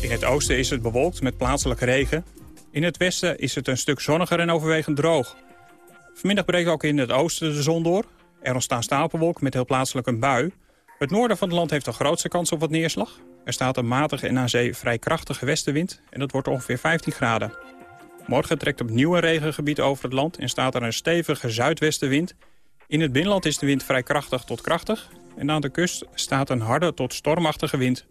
In het oosten is het bewolkt met plaatselijke regen. In het westen is het een stuk zonniger en overwegend droog. Vanmiddag breekt ook in het oosten de zon door. Er ontstaan stapelwolken met heel plaatselijk een bui. Het noorden van het land heeft de grootste kans op wat neerslag. Er staat een matige en aan zee vrij krachtige westenwind en dat wordt ongeveer 15 graden. Morgen trekt opnieuw een regengebied over het land en staat er een stevige zuidwestenwind. In het binnenland is de wind vrij krachtig tot krachtig en aan de kust staat een harde tot stormachtige wind.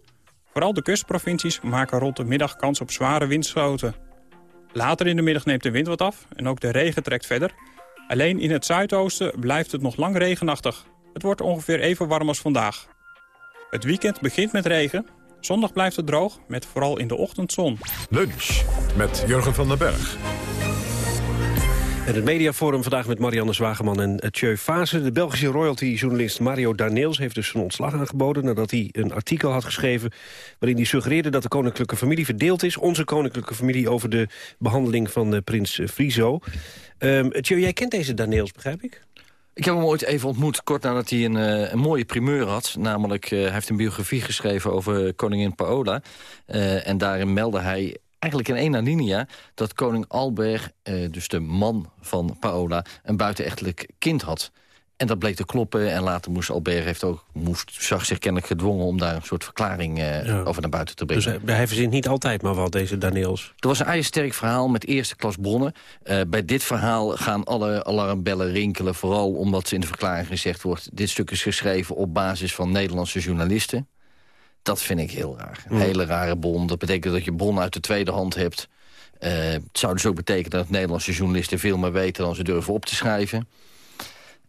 Vooral de kustprovincies maken rond de middag kans op zware windschoten. Later in de middag neemt de wind wat af en ook de regen trekt verder. Alleen in het zuidoosten blijft het nog lang regenachtig. Het wordt ongeveer even warm als vandaag. Het weekend begint met regen. Zondag blijft het droog, met vooral in de ochtend zon. Lunch met Jurgen van den Berg. Het mediaforum vandaag met Marianne Zwageman en Tjeu Fase. De Belgische royalty-journalist Mario Darneels heeft dus zijn ontslag aangeboden... nadat hij een artikel had geschreven waarin hij suggereerde... dat de koninklijke familie verdeeld is. Onze koninklijke familie over de behandeling van de prins Friso. Um, Tjeu, jij kent deze Darneels, begrijp ik? Ik heb hem ooit even ontmoet, kort nadat hij een, een mooie primeur had. Namelijk, hij heeft een biografie geschreven over koningin Paola. En daarin meldde hij eigenlijk in één alinea... dat koning Albert, dus de man van Paola, een buitenechtelijk kind had. En dat bleek te kloppen. En later moest Albert heeft ook, moest, zag zich kennelijk gedwongen... om daar een soort verklaring ja. over naar buiten te brengen. Dus hij, hij verzint niet altijd maar wat, deze Daniels? Er was een ijzersterk verhaal met eerste klas bronnen. Uh, bij dit verhaal gaan alle alarmbellen rinkelen. Vooral omdat in de verklaring gezegd wordt... dit stuk is geschreven op basis van Nederlandse journalisten. Dat vind ik heel raar. Een mm. hele rare bron. Dat betekent dat je bron uit de tweede hand hebt. Uh, het zou dus ook betekenen dat Nederlandse journalisten veel meer weten... dan ze durven op te schrijven.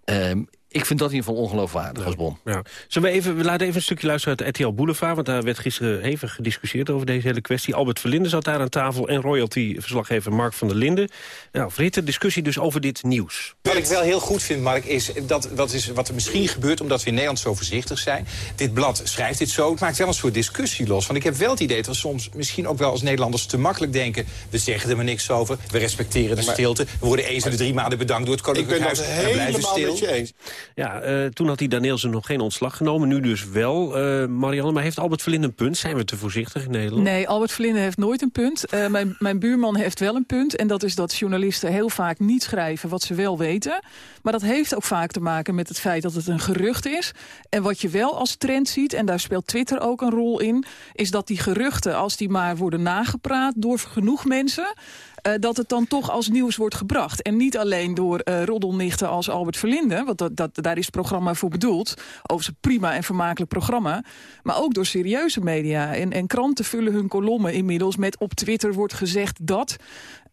Um, ik vind dat in ieder geval ongeloofwaardig als. Ja. Zullen we, even, we laten even een stukje luisteren uit RTL Boulevard... want daar werd gisteren even gediscussieerd over deze hele kwestie. Albert Verlinde zat daar aan tafel en royalty-verslaggever Mark van der Linden. Nou, verhitte discussie dus over dit nieuws. Wat ik wel heel goed vind, Mark, is dat, dat is wat er misschien gebeurt... omdat we in Nederland zo voorzichtig zijn. Dit blad schrijft dit zo. Het maakt wel een soort discussie los. Want ik heb wel het idee dat we soms misschien ook wel als Nederlanders... te makkelijk denken, we zeggen er maar niks over. We respecteren de stilte. We worden eens in de drie maanden bedankt door het Koninklijk Huis. Ik ben het helemaal met je eens. Ja, uh, toen had die Danielsen nog geen ontslag genomen. Nu dus wel, uh, Marianne. Maar heeft Albert Verlinde een punt? Zijn we te voorzichtig in Nederland? Nee, Albert Verlinde heeft nooit een punt. Uh, mijn, mijn buurman heeft wel een punt. En dat is dat journalisten heel vaak niet schrijven wat ze wel weten. Maar dat heeft ook vaak te maken met het feit dat het een gerucht is. En wat je wel als trend ziet, en daar speelt Twitter ook een rol in... is dat die geruchten, als die maar worden nagepraat door genoeg mensen... eh, dat het dan toch als nieuws wordt gebracht. En niet alleen door eh, roddelnichten als Albert Verlinde... want dat, dat, daar is het programma voor bedoeld. Overigens een prima en vermakelijk programma. Maar ook door serieuze media. En, en kranten vullen hun kolommen inmiddels met op Twitter wordt gezegd dat...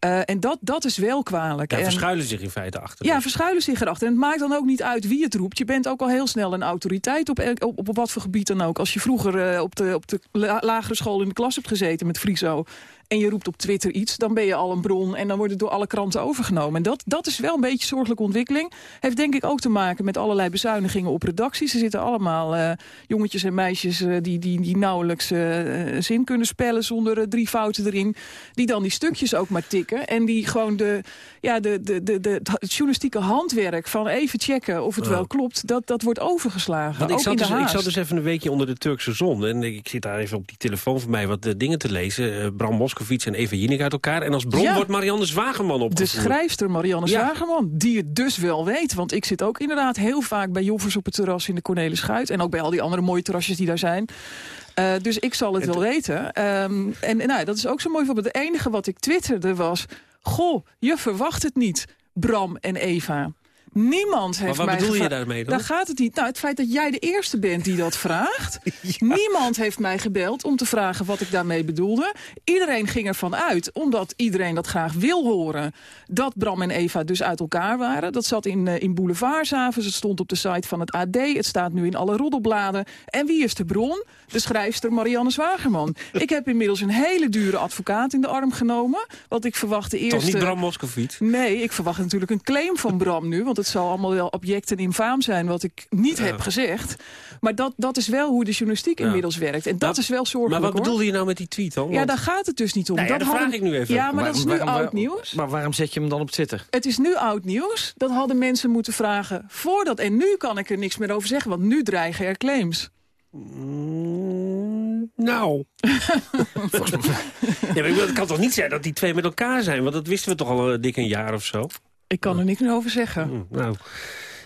Uh, en dat, dat is wel kwalijk. Ja, en, verschuilen zich in feite achter. Ja, verschuilen zich erachter. En het maakt dan ook niet uit wie het roept. Je bent ook al heel snel een autoriteit op, op, op wat voor gebied dan ook. Als je vroeger uh, op, de, op de lagere school in de klas hebt gezeten met Friso en je roept op Twitter iets, dan ben je al een bron... en dan wordt het door alle kranten overgenomen. En dat, dat is wel een beetje zorgelijke ontwikkeling. Heeft denk ik ook te maken met allerlei bezuinigingen op redacties. Er zitten allemaal uh, jongetjes en meisjes uh, die, die, die nauwelijks uh, zin kunnen spellen... zonder drie fouten erin, die dan die stukjes ook maar tikken... en die gewoon de, ja, de, de, de, de, het journalistieke handwerk van even checken of het wel klopt... dat, dat wordt overgeslagen, Want ik zat, dus, ik zat dus even een weekje onder de Turkse zon. En ik zit daar even op die telefoon van mij wat eh, dingen te lezen. Eh, Bram Moskowitz en Eva Jinek uit elkaar. En als bron Ja. wordt Marianne Zwageman De opgevoerd. schrijfster Marianne Ja. Zwageman, die het dus wel weet. Want ik zit ook inderdaad heel vaak bij Joffers op het terras in de Cornelis Schuit. En ook bij al die andere mooie terrasjes die daar zijn. Eh, dus ik zal het wel weten. Ehm, en nou, dat is ook zo mooi voorbeeld. Het enige wat ik twitterde was... Goh, je verwacht het niet, Bram en Eva. Niemand heeft wat mij bedoel je daarmee dan? Daar gaat het niet. Nou, het feit dat jij de eerste bent die dat vraagt. [laughs] Niemand heeft mij gebeld om te vragen wat ik daarmee bedoelde. Iedereen ging ervan uit, omdat iedereen dat graag wil horen... dat Bram en Eva dus uit elkaar waren. Dat zat in, eh, in Boulevardhavens, het stond op de site van het AD... het staat nu in alle roddelbladen. En wie is de bron? De schrijfster Marianne Zwagerman. [laughs] Ik heb inmiddels een hele dure advocaat in de arm genomen... want ik verwacht de eerste... Toch niet Bram Moskowitz? Nee, ik verwacht natuurlijk een claim van Bram nu. Want het zal allemaal wel objecten infaam zijn wat ik niet heb gezegd. Maar dat, dat is wel hoe de journalistiek Ja. inmiddels werkt. En dat is wel zorgelijk Maar wat hoor. bedoelde je nou met die tweet dan? Ja, daar gaat het dus niet om. Nou ja, dat vraag ik nu even. Ja, maar dat is nu waarom- oud nieuws. Maar waarom zet je hem dan op Twitter? Het is nu oud nieuws. Dat hadden mensen moeten vragen voordat. En nu kan ik er niks meer over zeggen, want nu dreigen er claims. Nou. [laughs] ja, maar ik kan toch niet zijn dat die twee met elkaar zijn? Want dat wisten we toch al een dik een jaar of zo? Ik kan er niks meer over zeggen. Nou.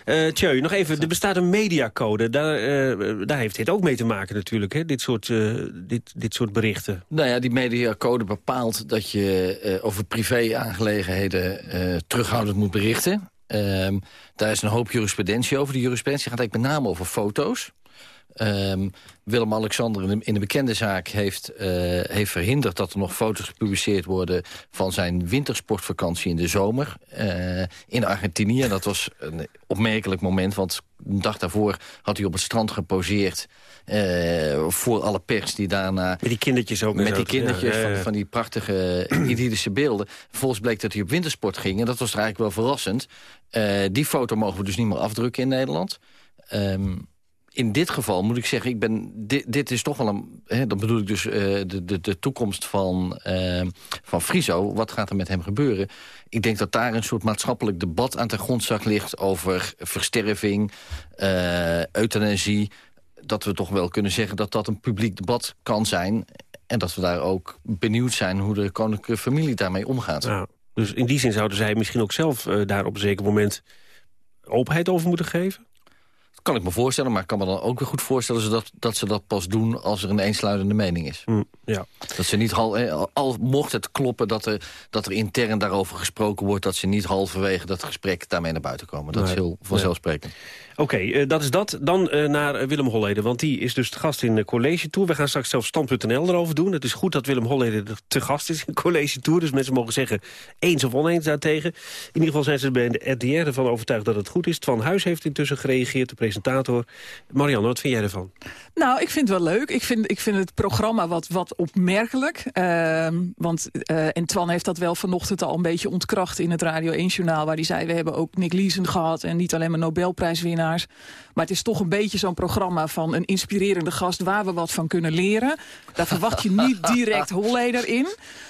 Eh Tjeu, nog even, er bestaat een mediacode. Daar, eh, daar heeft dit ook mee te maken natuurlijk, hè? Dit, soort, eh, dit, dit soort berichten. Nou ja, die mediacode bepaalt dat je eh, over privé-aangelegenheden eh, terughoudend moet berichten. Ehm, daar is een hoop jurisprudentie over. Die jurisprudentie gaat eigenlijk met name over foto's. Ehm, Willem-Alexander in, de- in de bekende zaak heeft, eh, heeft verhinderd... dat er nog foto's gepubliceerd worden van zijn wintersportvakantie in de zomer. eh, in Argentinië. Dat was een opmerkelijk moment, want een dag daarvoor had hij op het strand geposeerd... eh, voor alle pers die daarna... Met die kindertjes ook. Met die kindertjes Ja, ja, ja. Van, van die prachtige [clears throat] idyllische beelden. Vervolgens bleek dat hij op wintersport ging. En dat was er eigenlijk wel verrassend. Die foto mogen we dus niet meer afdrukken in Nederland. Ehm, in dit geval moet ik zeggen, ik ben, dit, dit is toch wel een... Hè, dan bedoel ik dus eh, de, de, de toekomst van, eh, van Friso. Wat gaat er met hem gebeuren? Ik denk dat daar een soort maatschappelijk debat aan ten grondslag ligt... over versterving, eh, euthanasie. Dat we toch wel kunnen zeggen dat dat een publiek debat kan zijn... En dat we daar ook benieuwd zijn hoe de koninklijke familie daarmee omgaat. Dus in die zin zouden zij misschien ook zelf daar op een zeker moment openheid over moeten geven? Kan ik me voorstellen, maar ik kan me dan ook weer goed voorstellen... ze dat, dat ze dat pas doen als er een eensluidende mening is. Hm, ja. Dat ze niet hal, eh, al, al mocht het kloppen dat er, dat er intern daarover gesproken wordt... dat ze niet halverwege dat gesprek daarmee naar buiten komen. Dat is heel vanzelfsprekend. Oké, eh, dat is dat. Dan eh, naar eh, Willem Holleder, want die is dus te gast in de College Tour. We gaan straks zelf stand.nl erover doen. Het is goed dat Willem Holleder er te gast is in [laughs] College Tour. Dus mensen mogen zeggen eens of oneens daartegen. In ieder geval zijn ze bij de RDR ervan overtuigd dat het goed is. Twan Huis heeft intussen gereageerd, de presentator. Marianne, wat vind jij ervan? Nou, ik vind het wel leuk. Ik vind, ik vind het programma wat, wat opmerkelijk. Ehm, want, en Twan heeft dat wel vanochtend al een beetje ontkracht in het Radio 1-journaal... waar hij zei, we hebben ook Nick Leeson gehad... en niet alleen maar Maar het is toch een beetje zo'n programma van een inspirerende gast... waar we wat van kunnen leren. Daar verwacht je niet [laughs] direct Holleder in.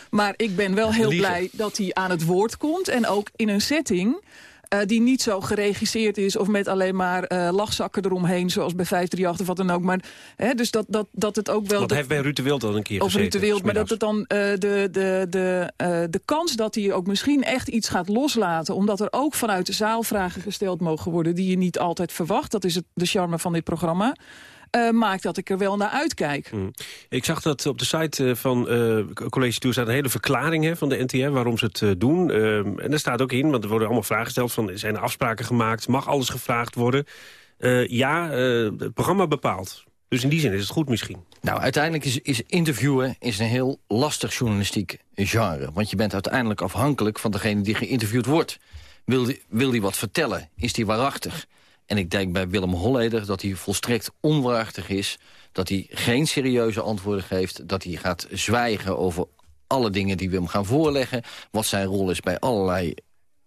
Maar ik ben wel heel blij dat hij aan het woord komt. En ook in een setting... eh, die niet zo geregisseerd is of met alleen maar eh, lachzakken eromheen... zoals bij 538 of wat dan ook. Maar, hè, dus dat, dat, dat het ook wel... Hij heeft bij Ruud de Wild al een keer over Ruud de gezeten, Wild, maar dat het dan eh, de, de, de, de kans dat hij ook misschien echt iets gaat loslaten... omdat er ook vanuit de zaal vragen gesteld mogen worden... die je niet altijd verwacht. Dat is het, de charme van dit programma. Eh, maakt dat ik er wel naar uitkijk. Mm. Ik zag dat op de site eh, van eh College Tour staat een hele verklaring hè, van de NTR waarom ze het doen. Ehm, en er staat ook in, want er worden allemaal vragen gesteld van zijn er afspraken gemaakt, mag alles gevraagd worden? Eh, ja, eh, het programma bepaalt. Dus in die zin is het goed misschien. Nou, uiteindelijk is, is interviewen is een heel lastig journalistiek genre. Want je bent uiteindelijk afhankelijk van degene die geïnterviewd wordt. Wil die, wil die wat vertellen? Is die waarachtig? En ik denk bij Willem Holleder dat hij volstrekt onwaarachtig is. Dat hij geen serieuze antwoorden geeft. Dat hij gaat zwijgen over alle dingen die we hem gaan voorleggen. Wat zijn rol is bij allerlei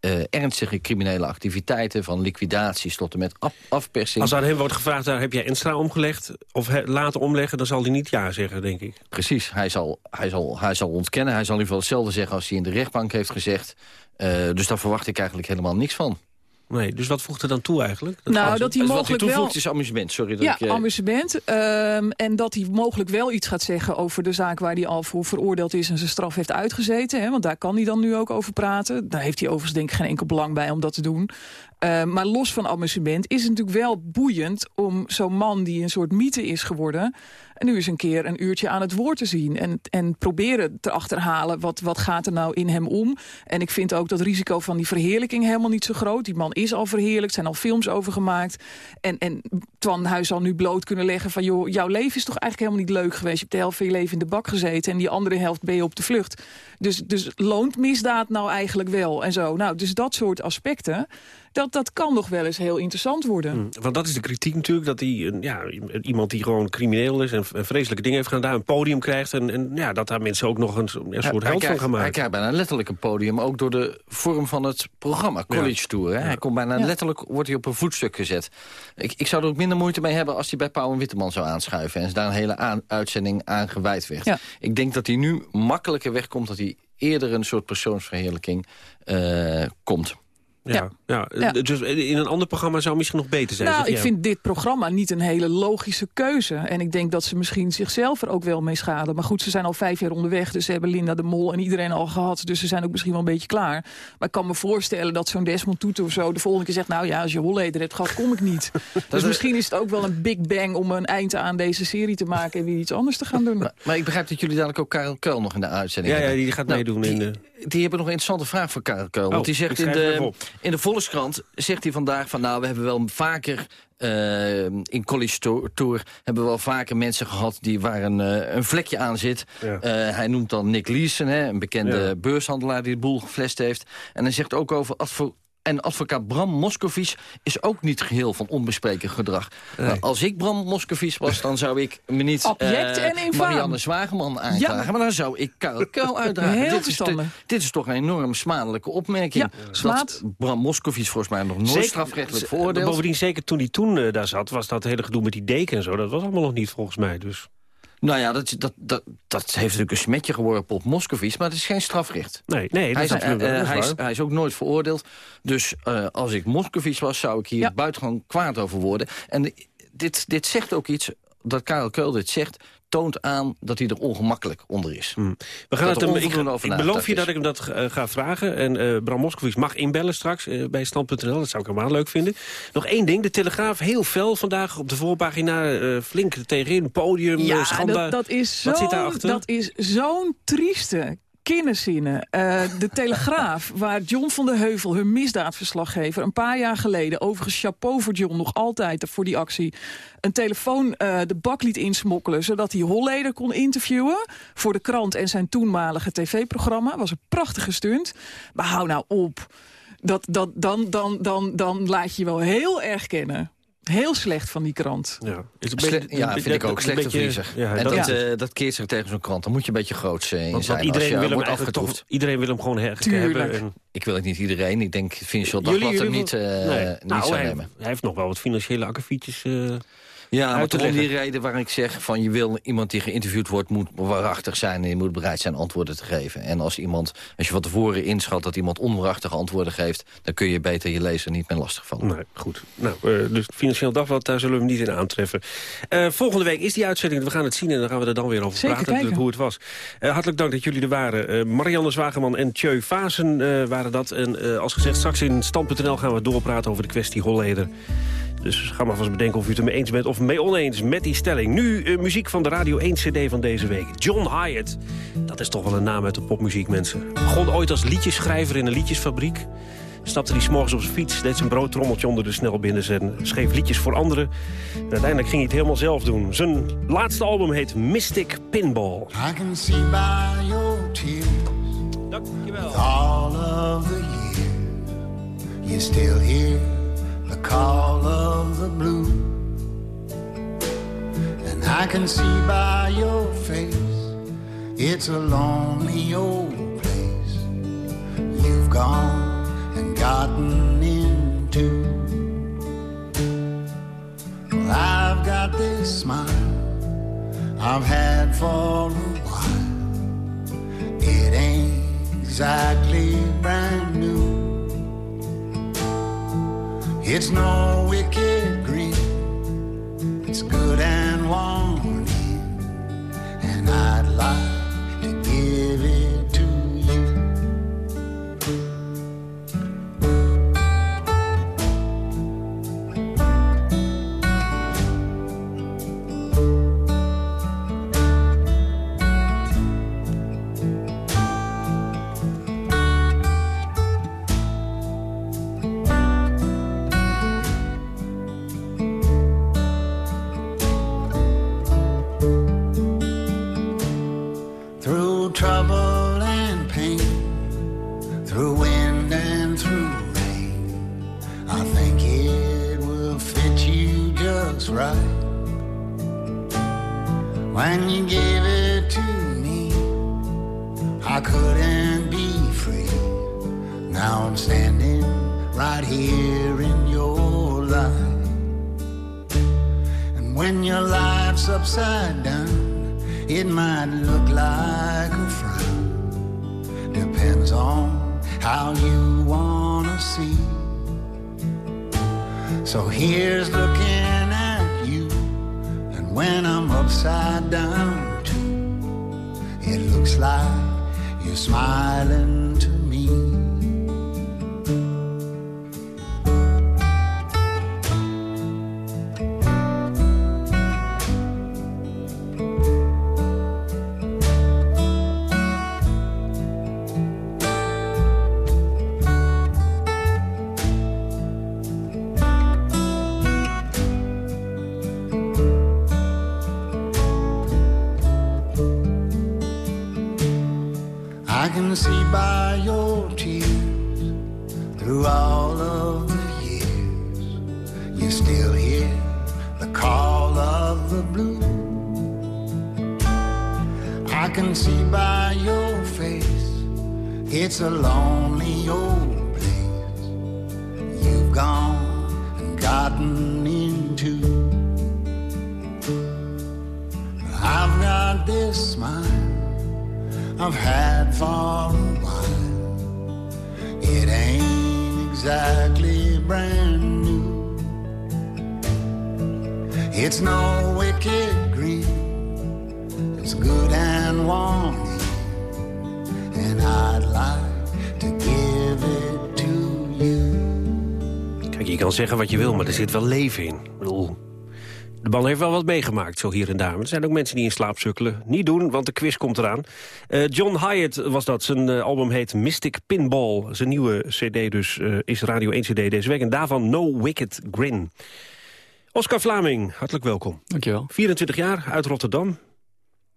eh, ernstige criminele activiteiten... van liquidaties tot en met af- afpersing. Als aan hem wordt gevraagd, daar heb jij Enstra omgelegd of laten omleggen, dan zal hij niet ja zeggen, denk ik. Precies, hij zal, hij, zal, hij zal ontkennen. Hij zal in ieder geval hetzelfde zeggen als hij in de rechtbank heeft gezegd. Eh, dus daar verwacht ik eigenlijk helemaal niks van. Nee, dus wat voegt er dan toe eigenlijk? Nou, dat hij Dus wat mogelijk u toevoegt wel- is amusement. Sorry dat Ja, ik... eh, amusement. Ehm, en dat hij mogelijk wel iets gaat zeggen over de zaak waar hij al voor veroordeeld is en zijn straf heeft uitgezeten. Hè, want daar kan hij dan nu ook over praten. Daar heeft hij overigens denk ik geen enkel belang bij om dat te doen. Ehm, maar los van amusement is het natuurlijk wel boeiend om zo'n man die een soort mythe is geworden... en nu eens een keer een uurtje aan het woord te zien. En, en proberen te achterhalen wat, wat gaat er nou in hem om. En ik vind ook dat risico van die verheerlijking helemaal niet zo groot. Die man is al verheerlijkt, zijn al films over gemaakt. En, en Twan Huis zal nu bloot kunnen leggen van... joh, jouw leven is toch eigenlijk helemaal niet leuk geweest. Je hebt de helft van je leven in de bak gezeten... en die andere helft ben je op de vlucht. Dus, dus loont misdaad nou eigenlijk wel en zo. Nou, dus dat soort aspecten... Dat, dat kan nog wel eens heel interessant worden. Hm, Want dat is de kritiek natuurlijk, dat hij, een- ja, iemand die gewoon crimineel is... en vreselijke dingen heeft gedaan, daar een podium krijgt... en, en ja, dat daar mensen ook nog een, een soort hij, held van gaan hij maken. krijgt bijna letterlijk een podium, ook door de vorm van het programma, College Tour. Hè? Hij komt bijna Ja. letterlijk, wordt hij op een voetstuk gezet. Ik, ik zou er ook minder moeite mee hebben als hij bij Pauw en Witteman zou aanschuiven... en daar een hele aan- uitzending aan gewijd werd. Ja. Ik denk dat hij nu makkelijker wegkomt, dat hij eerder een soort persoonsverheerlijking eh, komt. Ja, ja. Ja. Dus in een ander programma zou misschien nog beter zijn. Nou, zeg ik vind dit programma niet een hele logische keuze. En ik denk dat ze misschien zichzelf er ook wel mee schaden. Maar goed, ze zijn al vijf jaar onderweg. Dus ze hebben Linda de Mol en iedereen al gehad. Dus ze zijn ook misschien wel een beetje klaar. Maar ik kan me voorstellen dat zo'n Desmond Tutu of zo... de volgende keer zegt, nou ja, als je Holleder hebt gehad, kom ik niet. [laughs] dus is- misschien is het ook wel een big bang om een eind aan deze serie te maken... en weer iets anders te gaan doen. Maar, maar ik begrijp dat jullie dadelijk ook Karel Kuil nog in de uitzending Ja, ja, hebben. die gaat Nou, meedoen die, in de... Die hebben nog een interessante vraag voor Karel. Oh, want die ik zegt in de. In de Volkskrant zegt hij vandaag van... nou, we hebben wel vaker eh, in College Tour, Tour hebben we wel vaker mensen gehad... die waar een, eh, een vlekje aan zit. Ja. Eh, hij noemt dan Nick Leeson, hè, een bekende Ja. beurshandelaar... die de boel geflest heeft. En hij zegt ook over... advo- en advocaat Bram Moscovici is ook niet geheel van onbespreken gedrag. Nee. Nou, als ik Bram Moscovici was, dan zou ik me niet [laughs] Abject eh, en. Marianne Zwageman aanklagen. Ja. Maar dan zou ik Karel [laughs] Kuil uitdragen. Heel dit, is dit is toch een enorm smadelijke opmerking. Ja, dat smaad. Bram Moscovici volgens mij nog nooit strafrechtelijk veroordeeld. Bovendien, zeker toen hij toen eh, daar zat, was dat hele gedoe met die deken en zo. Dat was allemaal nog niet volgens mij. Dus. Nou ja, dat, dat, dat, dat heeft natuurlijk een smetje geworpen op Moscovici, maar het is geen strafrecht. Nee, nee, dat Hij is eh, wel, hij, is, waar. hij is ook nooit veroordeeld. Dus eh, als ik Moscovici was, zou ik hier Ja. buitengewoon kwaad over worden. En dit, dit zegt ook iets, dat Karel Keul dit zegt... toont aan dat hij er ongemakkelijk onder is. Hm. We gaan Dat het hem, ik, over ik beloof je is. dat ik hem dat eh, ga vragen. En eh, Bram Moskowitz mag inbellen straks eh, bij stand.nl. Dat zou ik helemaal leuk vinden. Nog één ding. De Telegraaf heel fel vandaag op de voorpagina. eh, flink tegenin, podium, Ja, schande. dat, dat is Wat zit zo- daarachter? Dat is zo'n trieste kinderzinnen. Eh, de Telegraaf, [laughs] waar John van der Heuvel, hun misdaadverslaggever... een paar jaar geleden, overigens chapeau voor John nog altijd voor die actie... een telefoon eh, de bak liet insmokkelen... zodat hij Holleder kon interviewen voor de krant en zijn toenmalige tv-programma. was een prachtige stunt. Maar hou nou op. Dat, dat, dan, dan, dan, dan laat je je wel heel erg kennen. Heel slecht van die krant. Ja, is een Sle- beetje- ja, vind ik ook. Slechte beetje- vriezer. Ja, en dat, eh, dat keert zich tegen zo'n krant. Dan moet je een beetje groot eh, in want, zijn want iedereen, als je wil hem wordt eigenlijk afgetroefd. toch, iedereen wil hem gewoon hebben. En Ik wil het niet iedereen. Ik denk Financial Dagblad hem jullie niet, eh nee. niet nou, zou hij, nemen. hij heeft nog wel wat financiële akkefietjes. eh, Ja, uit maar om die reden waar ik zeg... van je wil iemand die geïnterviewd wordt, moet waarachtig zijn... en je moet bereid zijn antwoorden te geven. En als, iemand, als je van tevoren inschat dat iemand onwaarachtige antwoorden geeft... dan kun je beter je lezer niet meer lastigvallen. Nee, goed. Nou, eh, dus Financieel Dagblad, daar zullen we hem niet in aantreffen. Eh, volgende week is die uitzending. We gaan het zien en dan gaan we er dan weer over Zeker praten. kijken. Hoe het was. Eh, hartelijk dank dat jullie er waren. Marianne Zwageman en Tjeu Vazen waren dat. En als gezegd, straks in Stand.nl gaan we doorpraten over de kwestie Holleder. Dus ga maar vast bedenken of u het ermee eens bent of mee oneens met die stelling. Nu eh, muziek van de Radio 1 CD van deze week. John Hyatt. Dat is toch wel een naam uit de popmuziek, mensen. Begon ooit als liedjesschrijver in een liedjesfabriek. Stapte hij s'morgens op zijn fiets, deed zijn broodtrommeltje onder de snelbinders... en schreef liedjes voor anderen. En uiteindelijk ging hij het helemaal zelf doen. Zijn laatste album heet Mystic Pinball. I can see by your tears Dankjewel. All of the years You still hear the call I can see by your face It's a lonely old place. You've gone and gotten into. Well, I've got this smile I've had for a while. It ain't exactly brand new. It's no wicked you're smiling to me. Zeggen wat je wil, maar er zit wel leven in. Ik bedoel, de man heeft wel wat meegemaakt, zo hier en daar. Maar er zijn ook mensen die in slaap sukkelen. Niet doen, want de quiz komt eraan. Eh, John Hyatt was dat. Zijn eh, album heet Mystic Pinball. Zijn nieuwe cd dus eh, is Radio 1 cd deze week. En daarvan No Wicked Grin. Oscar Vlaming, hartelijk welkom. Dankjewel. 24 jaar, uit Rotterdam.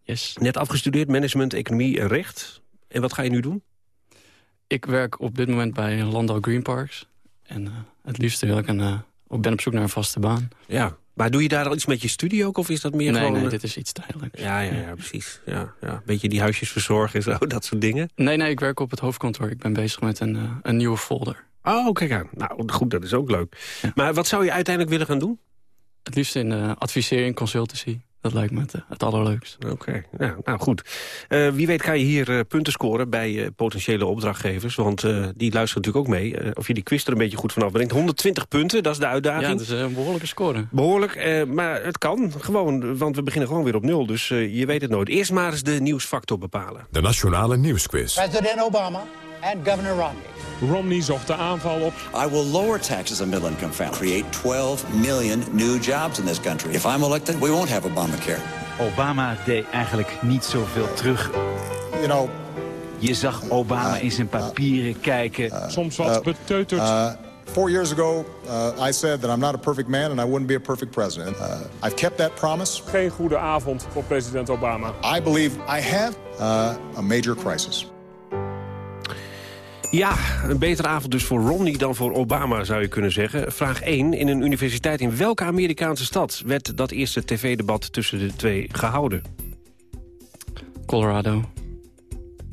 Yes. Net afgestudeerd, management, economie en recht. En wat ga je nu doen? Ik werk op dit moment bij Landau Green Parks. En eh, het liefste wil ik een... eh, ik ben op zoek naar een vaste baan. Ja, maar doe je daar al iets met je studie ook? Of is dat meer nee, gewoon... nee, dit is iets tijdelijks. Ja, ja, ja, precies. Ja, ja. Beetje die huisjes verzorgen en zo, [laughs] dat soort dingen. Nee, nee, ik werk op het hoofdkantoor. Ik ben bezig met een, eh, een nieuwe folder. Oh, kijk aan. Nou, goed, dat is ook leuk. Maar wat zou je uiteindelijk willen gaan doen? Het liefst in advisering, consultancy. Dat lijkt me het, eh, het allerleukst. Oké, ja, nou goed. Eh, wie weet kan je hier eh, punten scoren bij potentiële opdrachtgevers. Want eh, die luisteren natuurlijk ook mee. Of je die quiz er een beetje goed vanaf brengt. 120 punten, dat is de uitdaging. Ja, dat is een behoorlijke score. Behoorlijk, eh, maar het kan gewoon, want we beginnen gewoon weer op nul. Dus eh, je weet het nooit. Eerst maar eens de nieuwsfactor bepalen. De Nationale Nieuwsquiz. President Obama and Governor Romney Romney zocht de aanval op. I will lower taxes on middle income families. Create 12 million new jobs in this country. If I'm elected, we won't have Obamacare. Obama deed eigenlijk niet zoveel terug. You know, Je zag Obama in zijn papieren kijken. Soms wat beteuterd. Uh, four years ago, uh, I said that I'm not a perfect man and I wouldn't be a perfect president. Uh, I've kept that promise. Geen goede avond voor president Obama. I believe I have uh, a major crisis. Ja, een betere avond dus voor Romney dan voor Obama, zou je kunnen zeggen. Vraag 1. In een universiteit in welke Amerikaanse stad... werd dat eerste tv-debat tussen de twee gehouden? Colorado.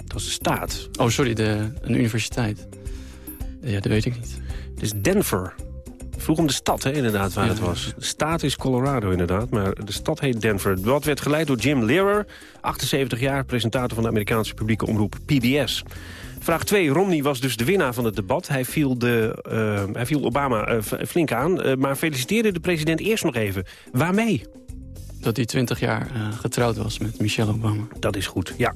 Dat is de staat. Oh, sorry, de, een universiteit. Ja, dat weet ik niet. Het is Denver. Vroeg om de stad, hè, inderdaad, waar Ja. het was. De staat is Colorado, inderdaad, maar de stad heet Denver. Het debat werd geleid door Jim Lehrer, 78 jaar... presentator van de Amerikaanse publieke omroep PBS. Vraag 2. Romney was dus de winnaar van het debat. Hij viel, de, eh, hij viel Obama eh, flink aan, eh, maar feliciteerde de president eerst nog even. Waarmee? Dat hij 20 jaar getrouwd was met Michelle Obama. Dat is goed, ja.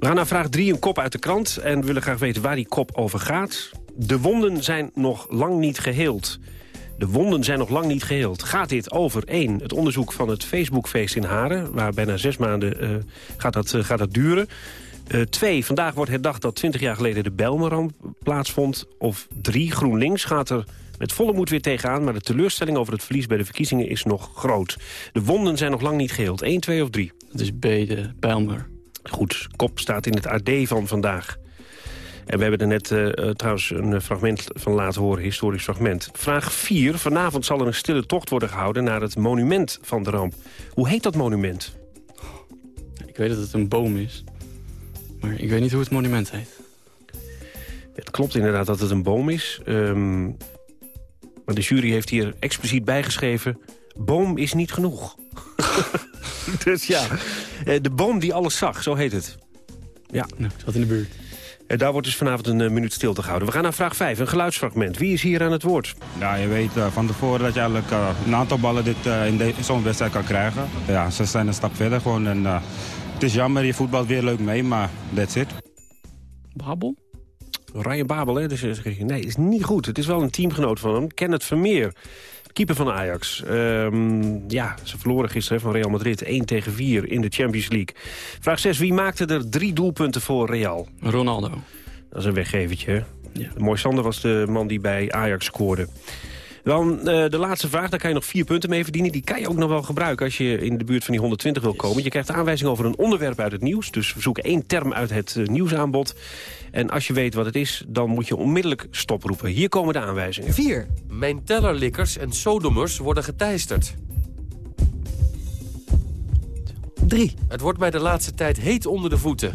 We gaan naar vraag 3, een kop uit de krant. En we willen graag weten waar die kop over gaat. De wonden zijn nog lang niet geheeld. De wonden zijn nog lang niet geheeld. Gaat dit over 1. Het onderzoek van het Facebookfeest in Haren... waar bijna zes maanden gaat, dat, gaat dat duren. 2. vandaag wordt herdacht dat 20 jaar geleden de Bijlmerramp plaatsvond. Of 3. GroenLinks gaat er met volle moed weer tegenaan... maar de teleurstelling over het verlies bij de verkiezingen is nog groot. De wonden zijn nog lang niet geheeld. 1, 2 of 3? Dat is B, de Bijlmer. Goed, kop staat in het AD van vandaag. En we hebben er net eh, eh, trouwens een eh, fragment van laten horen, historisch fragment. Vraag 4. Vanavond zal er een stille tocht worden gehouden naar het monument van de ramp. Hoe heet dat monument? Ik weet dat het een boom is. Maar ik weet niet hoe het monument heet. Het klopt inderdaad dat het een boom is. Ehm, maar de jury heeft hier expliciet bijgeschreven... boom is niet genoeg. [laughs] dus ja, eh, de boom die alles zag, zo heet het. Ja. Nou, wat in de buurt. En daar wordt dus vanavond een eh, minuut stilte gehouden. We gaan naar vraag 5, een geluidsfragment. Wie is hier aan het woord? Ja, je weet eh, van tevoren dat je eigenlijk eh, een aantal ballen dit, eh, in, de- in zo'n wedstrijd kan krijgen. Ja, ze zijn een stap verder gewoon. En, eh, het is jammer, je voetbalt weer leuk mee, maar that's it. Babel? Ryan Babel, hè? Dus, eh, nee, is niet goed. Het is wel een teamgenoot van hem, Kenneth Vermeer. Keeper van Ajax. Ehm, ja, ze verloren gisteren van Real Madrid 1 tegen 4 in de Champions League. Vraag 6. Wie maakte er drie doelpunten voor Real? Ronaldo. Dat is een weggevertje, hè? Ja. Mooi Sander was de man die bij Ajax scoorde. Dan eh, de laatste vraag, daar kan je nog vier punten mee verdienen. Die kan je ook nog wel gebruiken als je in de buurt van die 120 wil komen. Je krijgt aanwijzing over een onderwerp uit het nieuws. Dus we zoeken één term uit het eh, nieuwsaanbod. En als je weet wat het is, dan moet je onmiddellijk stoproepen. Hier komen de aanwijzingen. 4. Mijn tellerlikkers en sodomers worden geteisterd. 3. Het wordt mij de laatste tijd heet onder de voeten.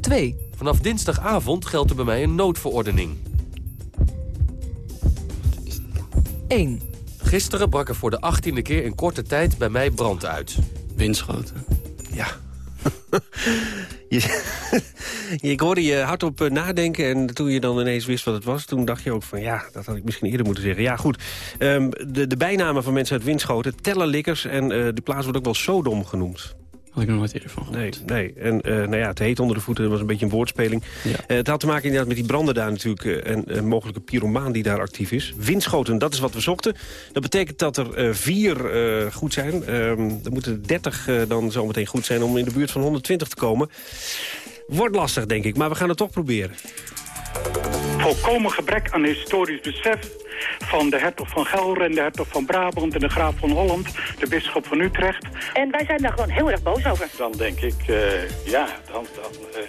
2. Vanaf dinsdagavond geldt er bij mij een noodverordening. 1. Gisteren brak er voor de achttiende keer in korte tijd bij mij brand uit. Windschoten. Ja. [laughs] je, [laughs] ik hoorde je hardop eh, nadenken en toen je dan ineens wist wat het was... toen dacht je ook van ja, dat had ik misschien eerder moeten zeggen. Ja, goed. Ehm, de, de bijnamen van mensen uit Winschoten, tellerlikkers... en eh de plaats wordt ook wel Sodom genoemd. Had ik nog nooit eerder van Nee, nee. En eh, nou ja, het heet onder de voeten, dat was een beetje een woordspeling. Eh, het had te maken inderdaad met die branden daar natuurlijk... eh, en een mogelijke pyromaan die daar actief is. Windschoten, dat is wat we zochten. Dat betekent dat er vier goed zijn. Ehm er moeten 30 eh, dan zometeen goed zijn om in de buurt van 120 te komen. Wordt lastig, denk ik, maar we gaan het toch proberen. Volkomen gebrek aan historisch besef van de hertog van Gelre en de hertog van Brabant en de graaf van Holland, de bisschop van Utrecht. En wij zijn daar gewoon heel erg boos over. Dan denk ik, eh, ja, dan... dan eh,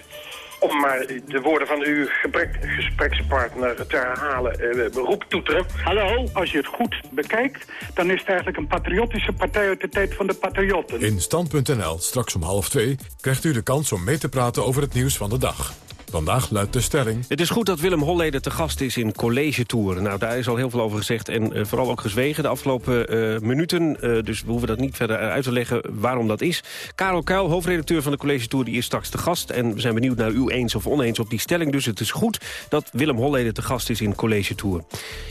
Om maar de woorden van uw gebrek, gesprekspartner te herhalen, eh, beroep toeteren. Hallo, als je het goed bekijkt, dan is het eigenlijk een patriotische partij uit de tijd van de patriotten. In Stand.nl, straks om half twee, krijgt u de kans om mee te praten over het nieuws van de dag. Vandaag luidt de stelling... Het is goed dat Willem Holleder te gast is in College Tour. Nou, daar is al heel veel over gezegd en eh, vooral ook gezwegen de afgelopen eh, minuten. Eh, dus we hoeven dat niet verder uit te leggen waarom dat is. Karel Kuil, hoofdredacteur van de College Tour, die is straks te gast. En we zijn benieuwd naar u eens of oneens op die stelling. Dus het is goed dat Willem Holleder te gast is in College Tour.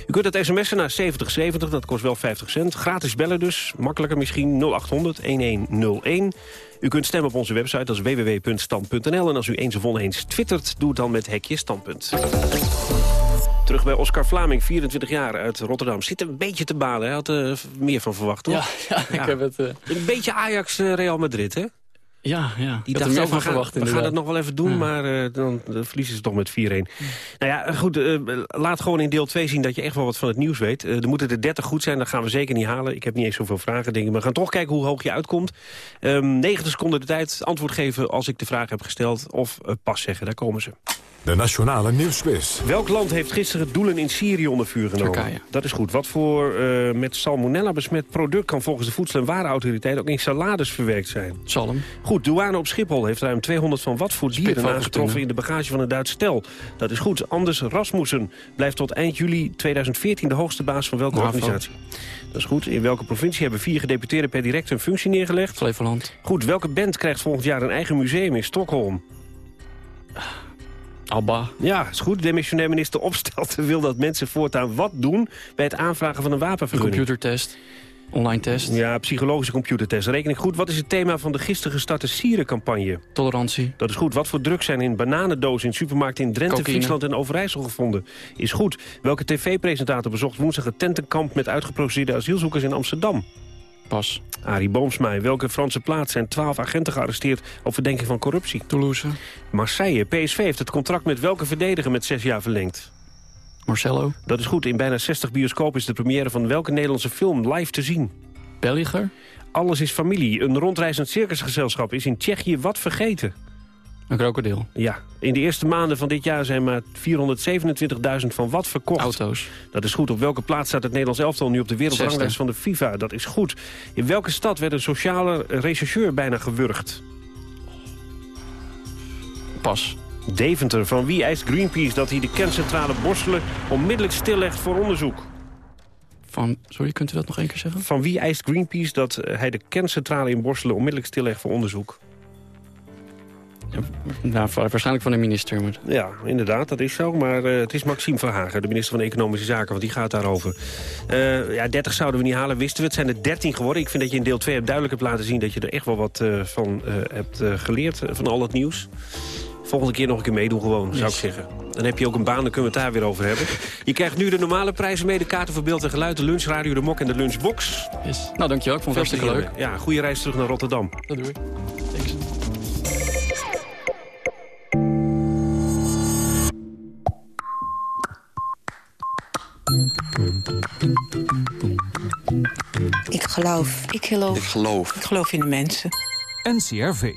U kunt het sms'en naar 7070, dat kost wel 50 cent. Gratis bellen dus, makkelijker misschien 0800-1101. U kunt stemmen op onze website, dat is www.stand.nl. En als u eens of oneens twittert, doe het dan met hekje standpunt. Terug bij Oscar Vlaming, 24 jaar uit Rotterdam. Zit een beetje te balen, hij had er meer van verwacht, toch? Ja, [laughs] ja, ik heb het... eh, Een beetje Ajax-Real Madrid, hè? Ja, ja. Die dacht, we, gaan, verwacht we gaan het nog wel even doen, Ja. maar eh, dan eh, verliezen ze toch met 4-1. Nou ja, goed, eh, laat gewoon in deel 2 zien dat je echt wel wat van het nieuws weet. Eh, er moeten er 30 goed zijn, dat gaan we zeker niet halen. Ik heb niet eens zoveel vragen, denk ik. Maar we gaan toch kijken hoe hoog je uitkomt. Ehm 90 seconden de tijd, antwoord geven als ik de vraag heb gesteld. Of eh, pas zeggen, daar komen ze. De Nationale Nieuwsquiz. Welk land heeft gisteren doelen in Syrië onder vuur genomen? Turkije. Dat is goed. Wat voor eh, met salmonella besmet product kan volgens de Voedsel- en Warenautoriteit ook in salades verwerkt zijn? Zalm. Goed, douane op Schiphol heeft ruim 200 van wat voor dieren aangetroffen in de bagage van een Duits stel. Dat is goed. Anders Rasmussen blijft tot eind juli 2014 de hoogste baas van welke organisatie? Dat is goed. In welke provincie hebben vier gedeputeerden per direct hun functie neergelegd? Flevoland. Goed, welke band krijgt volgend jaar een eigen museum in Stockholm? Alba. Ja, is goed. Demissionair minister Opstelten [laughs] wil dat mensen voortaan wat doen... bij het aanvragen van een Een wapenvergunning. computertest. Online test. Ja, psychologische computertest. Reken ik goed. Wat is het thema van de gisteren gestarte sierencampagne? Tolerantie. Dat is goed. Wat voor drugs zijn in bananendozen in supermarkten in Drenthe. Friesland en Overijssel gevonden? Is goed. Welke tv-presentator bezocht woensdag het tentenkamp met uitgeprocedeerde asielzoekers in Amsterdam? Pas. Arie Boomsma. In welke Franse plaats zijn 12 agenten gearresteerd op verdenking van corruptie? Toulouse. Marseille. PSV heeft het contract met welke verdediger met zes jaar verlengd? Marcelo. Dat is goed. In bijna 60 bioscopen is de première van welke Nederlandse film live te zien? Belliger. Alles is familie. Een rondreizend circusgezelschap is in Tsjechië wat vergeten? Een krokodil. Ja, in de eerste maanden van dit jaar zijn maar 427.000 van wat verkocht. Auto's. Dat is goed. Op welke plaats staat het Nederlands elftal nu op de wereldranglijst van de FIFA? Dat is goed. In welke stad werd een sociale rechercheur bijna gewurgd? Pas. Deventer. Van wie eist Greenpeace dat hij de kerncentrale Borselen onmiddellijk stillegt voor onderzoek? Van, sorry, kunt u dat nog één keer zeggen? Van wie eist Greenpeace dat eh, hij de kerncentrale in Borselen onmiddellijk stillegt voor onderzoek? Nou, waarschijnlijk van de minister. Maar... Ja, inderdaad, dat is zo. Maar eh, het is Maxime Verhagen, de minister van Economische Zaken, want die gaat daarover. Eh, ja, 30 zouden we niet halen, wisten we. Het zijn er 13 geworden. Ik vind dat je in deel 2 hebt duidelijk hebt laten zien dat je er echt wel wat eh, van hebt geleerd, van al het nieuws. Volgende keer nog een keer meedoen gewoon, zou ik zeggen. Dan heb je ook een baan, dan kunnen we het daar weer over hebben. Je krijgt nu de normale prijzen mee, de kaarten voor beeld en geluid... de lunchradio, de mok en de lunchbox. Yes. Nou, dankjewel. Ik vond het hartstikke leuk. Ja, goede reis terug naar Rotterdam. Dat doe ik. Thanks. Ik geloof. Ik geloof. Ik geloof. Ik geloof in de mensen. NCRV.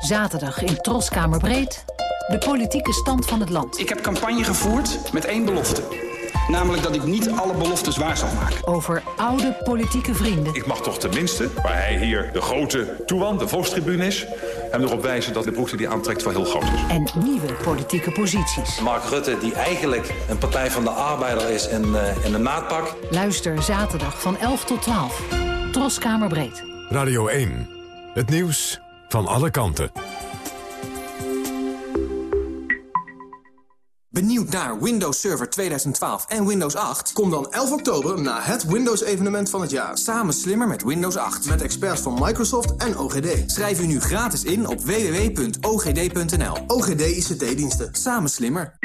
Zaterdag in Troskamerbreed. De politieke stand van het land. Ik heb campagne gevoerd met één belofte. Namelijk dat ik niet alle beloftes waar zal maken. Over oude politieke vrienden. Ik mag toch tenminste, waar hij hier de grote toewan, de volkstribune is... hem erop wijzen dat de broek die hij aantrekt wel heel groot is. En nieuwe politieke posities. Mark Rutte, die eigenlijk een partij van de arbeider is en, eh en een maatpak. Luister zaterdag van 11 tot 12. Troskamerbreed. Radio 1. Het nieuws van alle kanten. Benieuwd naar Windows Server 2012 en Windows 8? Kom dan 11 oktober naar het Windows-evenement van het jaar. Samen slimmer met Windows 8. Met experts van Microsoft en OGD. Schrijf u nu gratis in op www.ogd.nl. OGD ICT-diensten. Samen slimmer.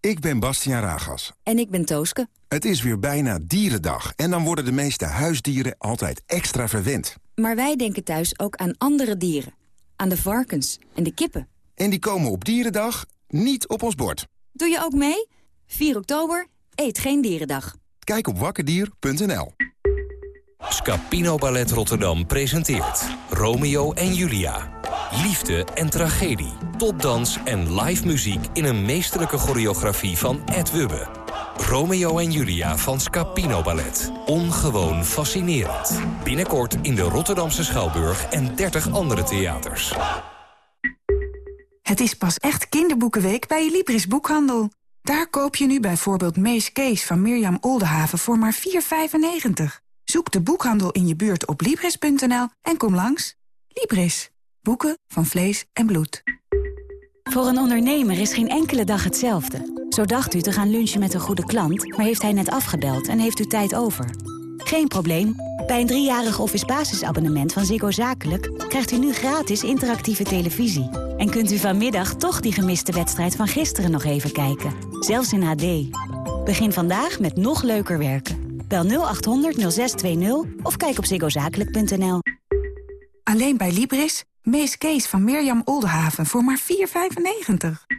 Ik ben Bastiaan Ragas. En ik ben Tooske. Het is weer bijna dierendag en dan worden de meeste huisdieren altijd extra verwend. Maar wij denken thuis ook aan andere dieren. Aan de varkens en de kippen. En die komen op dierendag niet op ons bord. Doe je ook mee? 4 oktober, eet geen dierendag. Kijk op wakkerdier.nl. Scapino Ballet Rotterdam presenteert Romeo en Julia. Liefde en tragedie, topdans en live muziek in een meesterlijke choreografie van Ed Wubbe. Romeo en Julia van Scapino Ballet. Ongewoon fascinerend. Binnenkort in de Rotterdamse Schouwburg en 30 andere theaters. Het is pas echt kinderboekenweek bij Libris Boekhandel. Daar koop je nu bijvoorbeeld Mees Kees van Mirjam Oldenhaven voor maar 4,95. Zoek de boekhandel in je buurt op Libris.nl en kom langs. Libris. Boeken van vlees en bloed. Voor een ondernemer is geen enkele dag hetzelfde. Zo dacht u te gaan lunchen met een goede klant, maar heeft hij net afgebeld en heeft u tijd over. Geen probleem. Bij een driejarig office basisabonnement van Ziggo Zakelijk... krijgt u nu gratis interactieve televisie. En kunt u vanmiddag toch die gemiste wedstrijd van gisteren nog even kijken. Zelfs in HD. Begin vandaag met nog leuker werken. Bel 0800 0620 of kijk op ziggozakelijk.nl. Alleen bij Libris. Mees Kees van Mirjam Oldenhaven voor maar 4,95.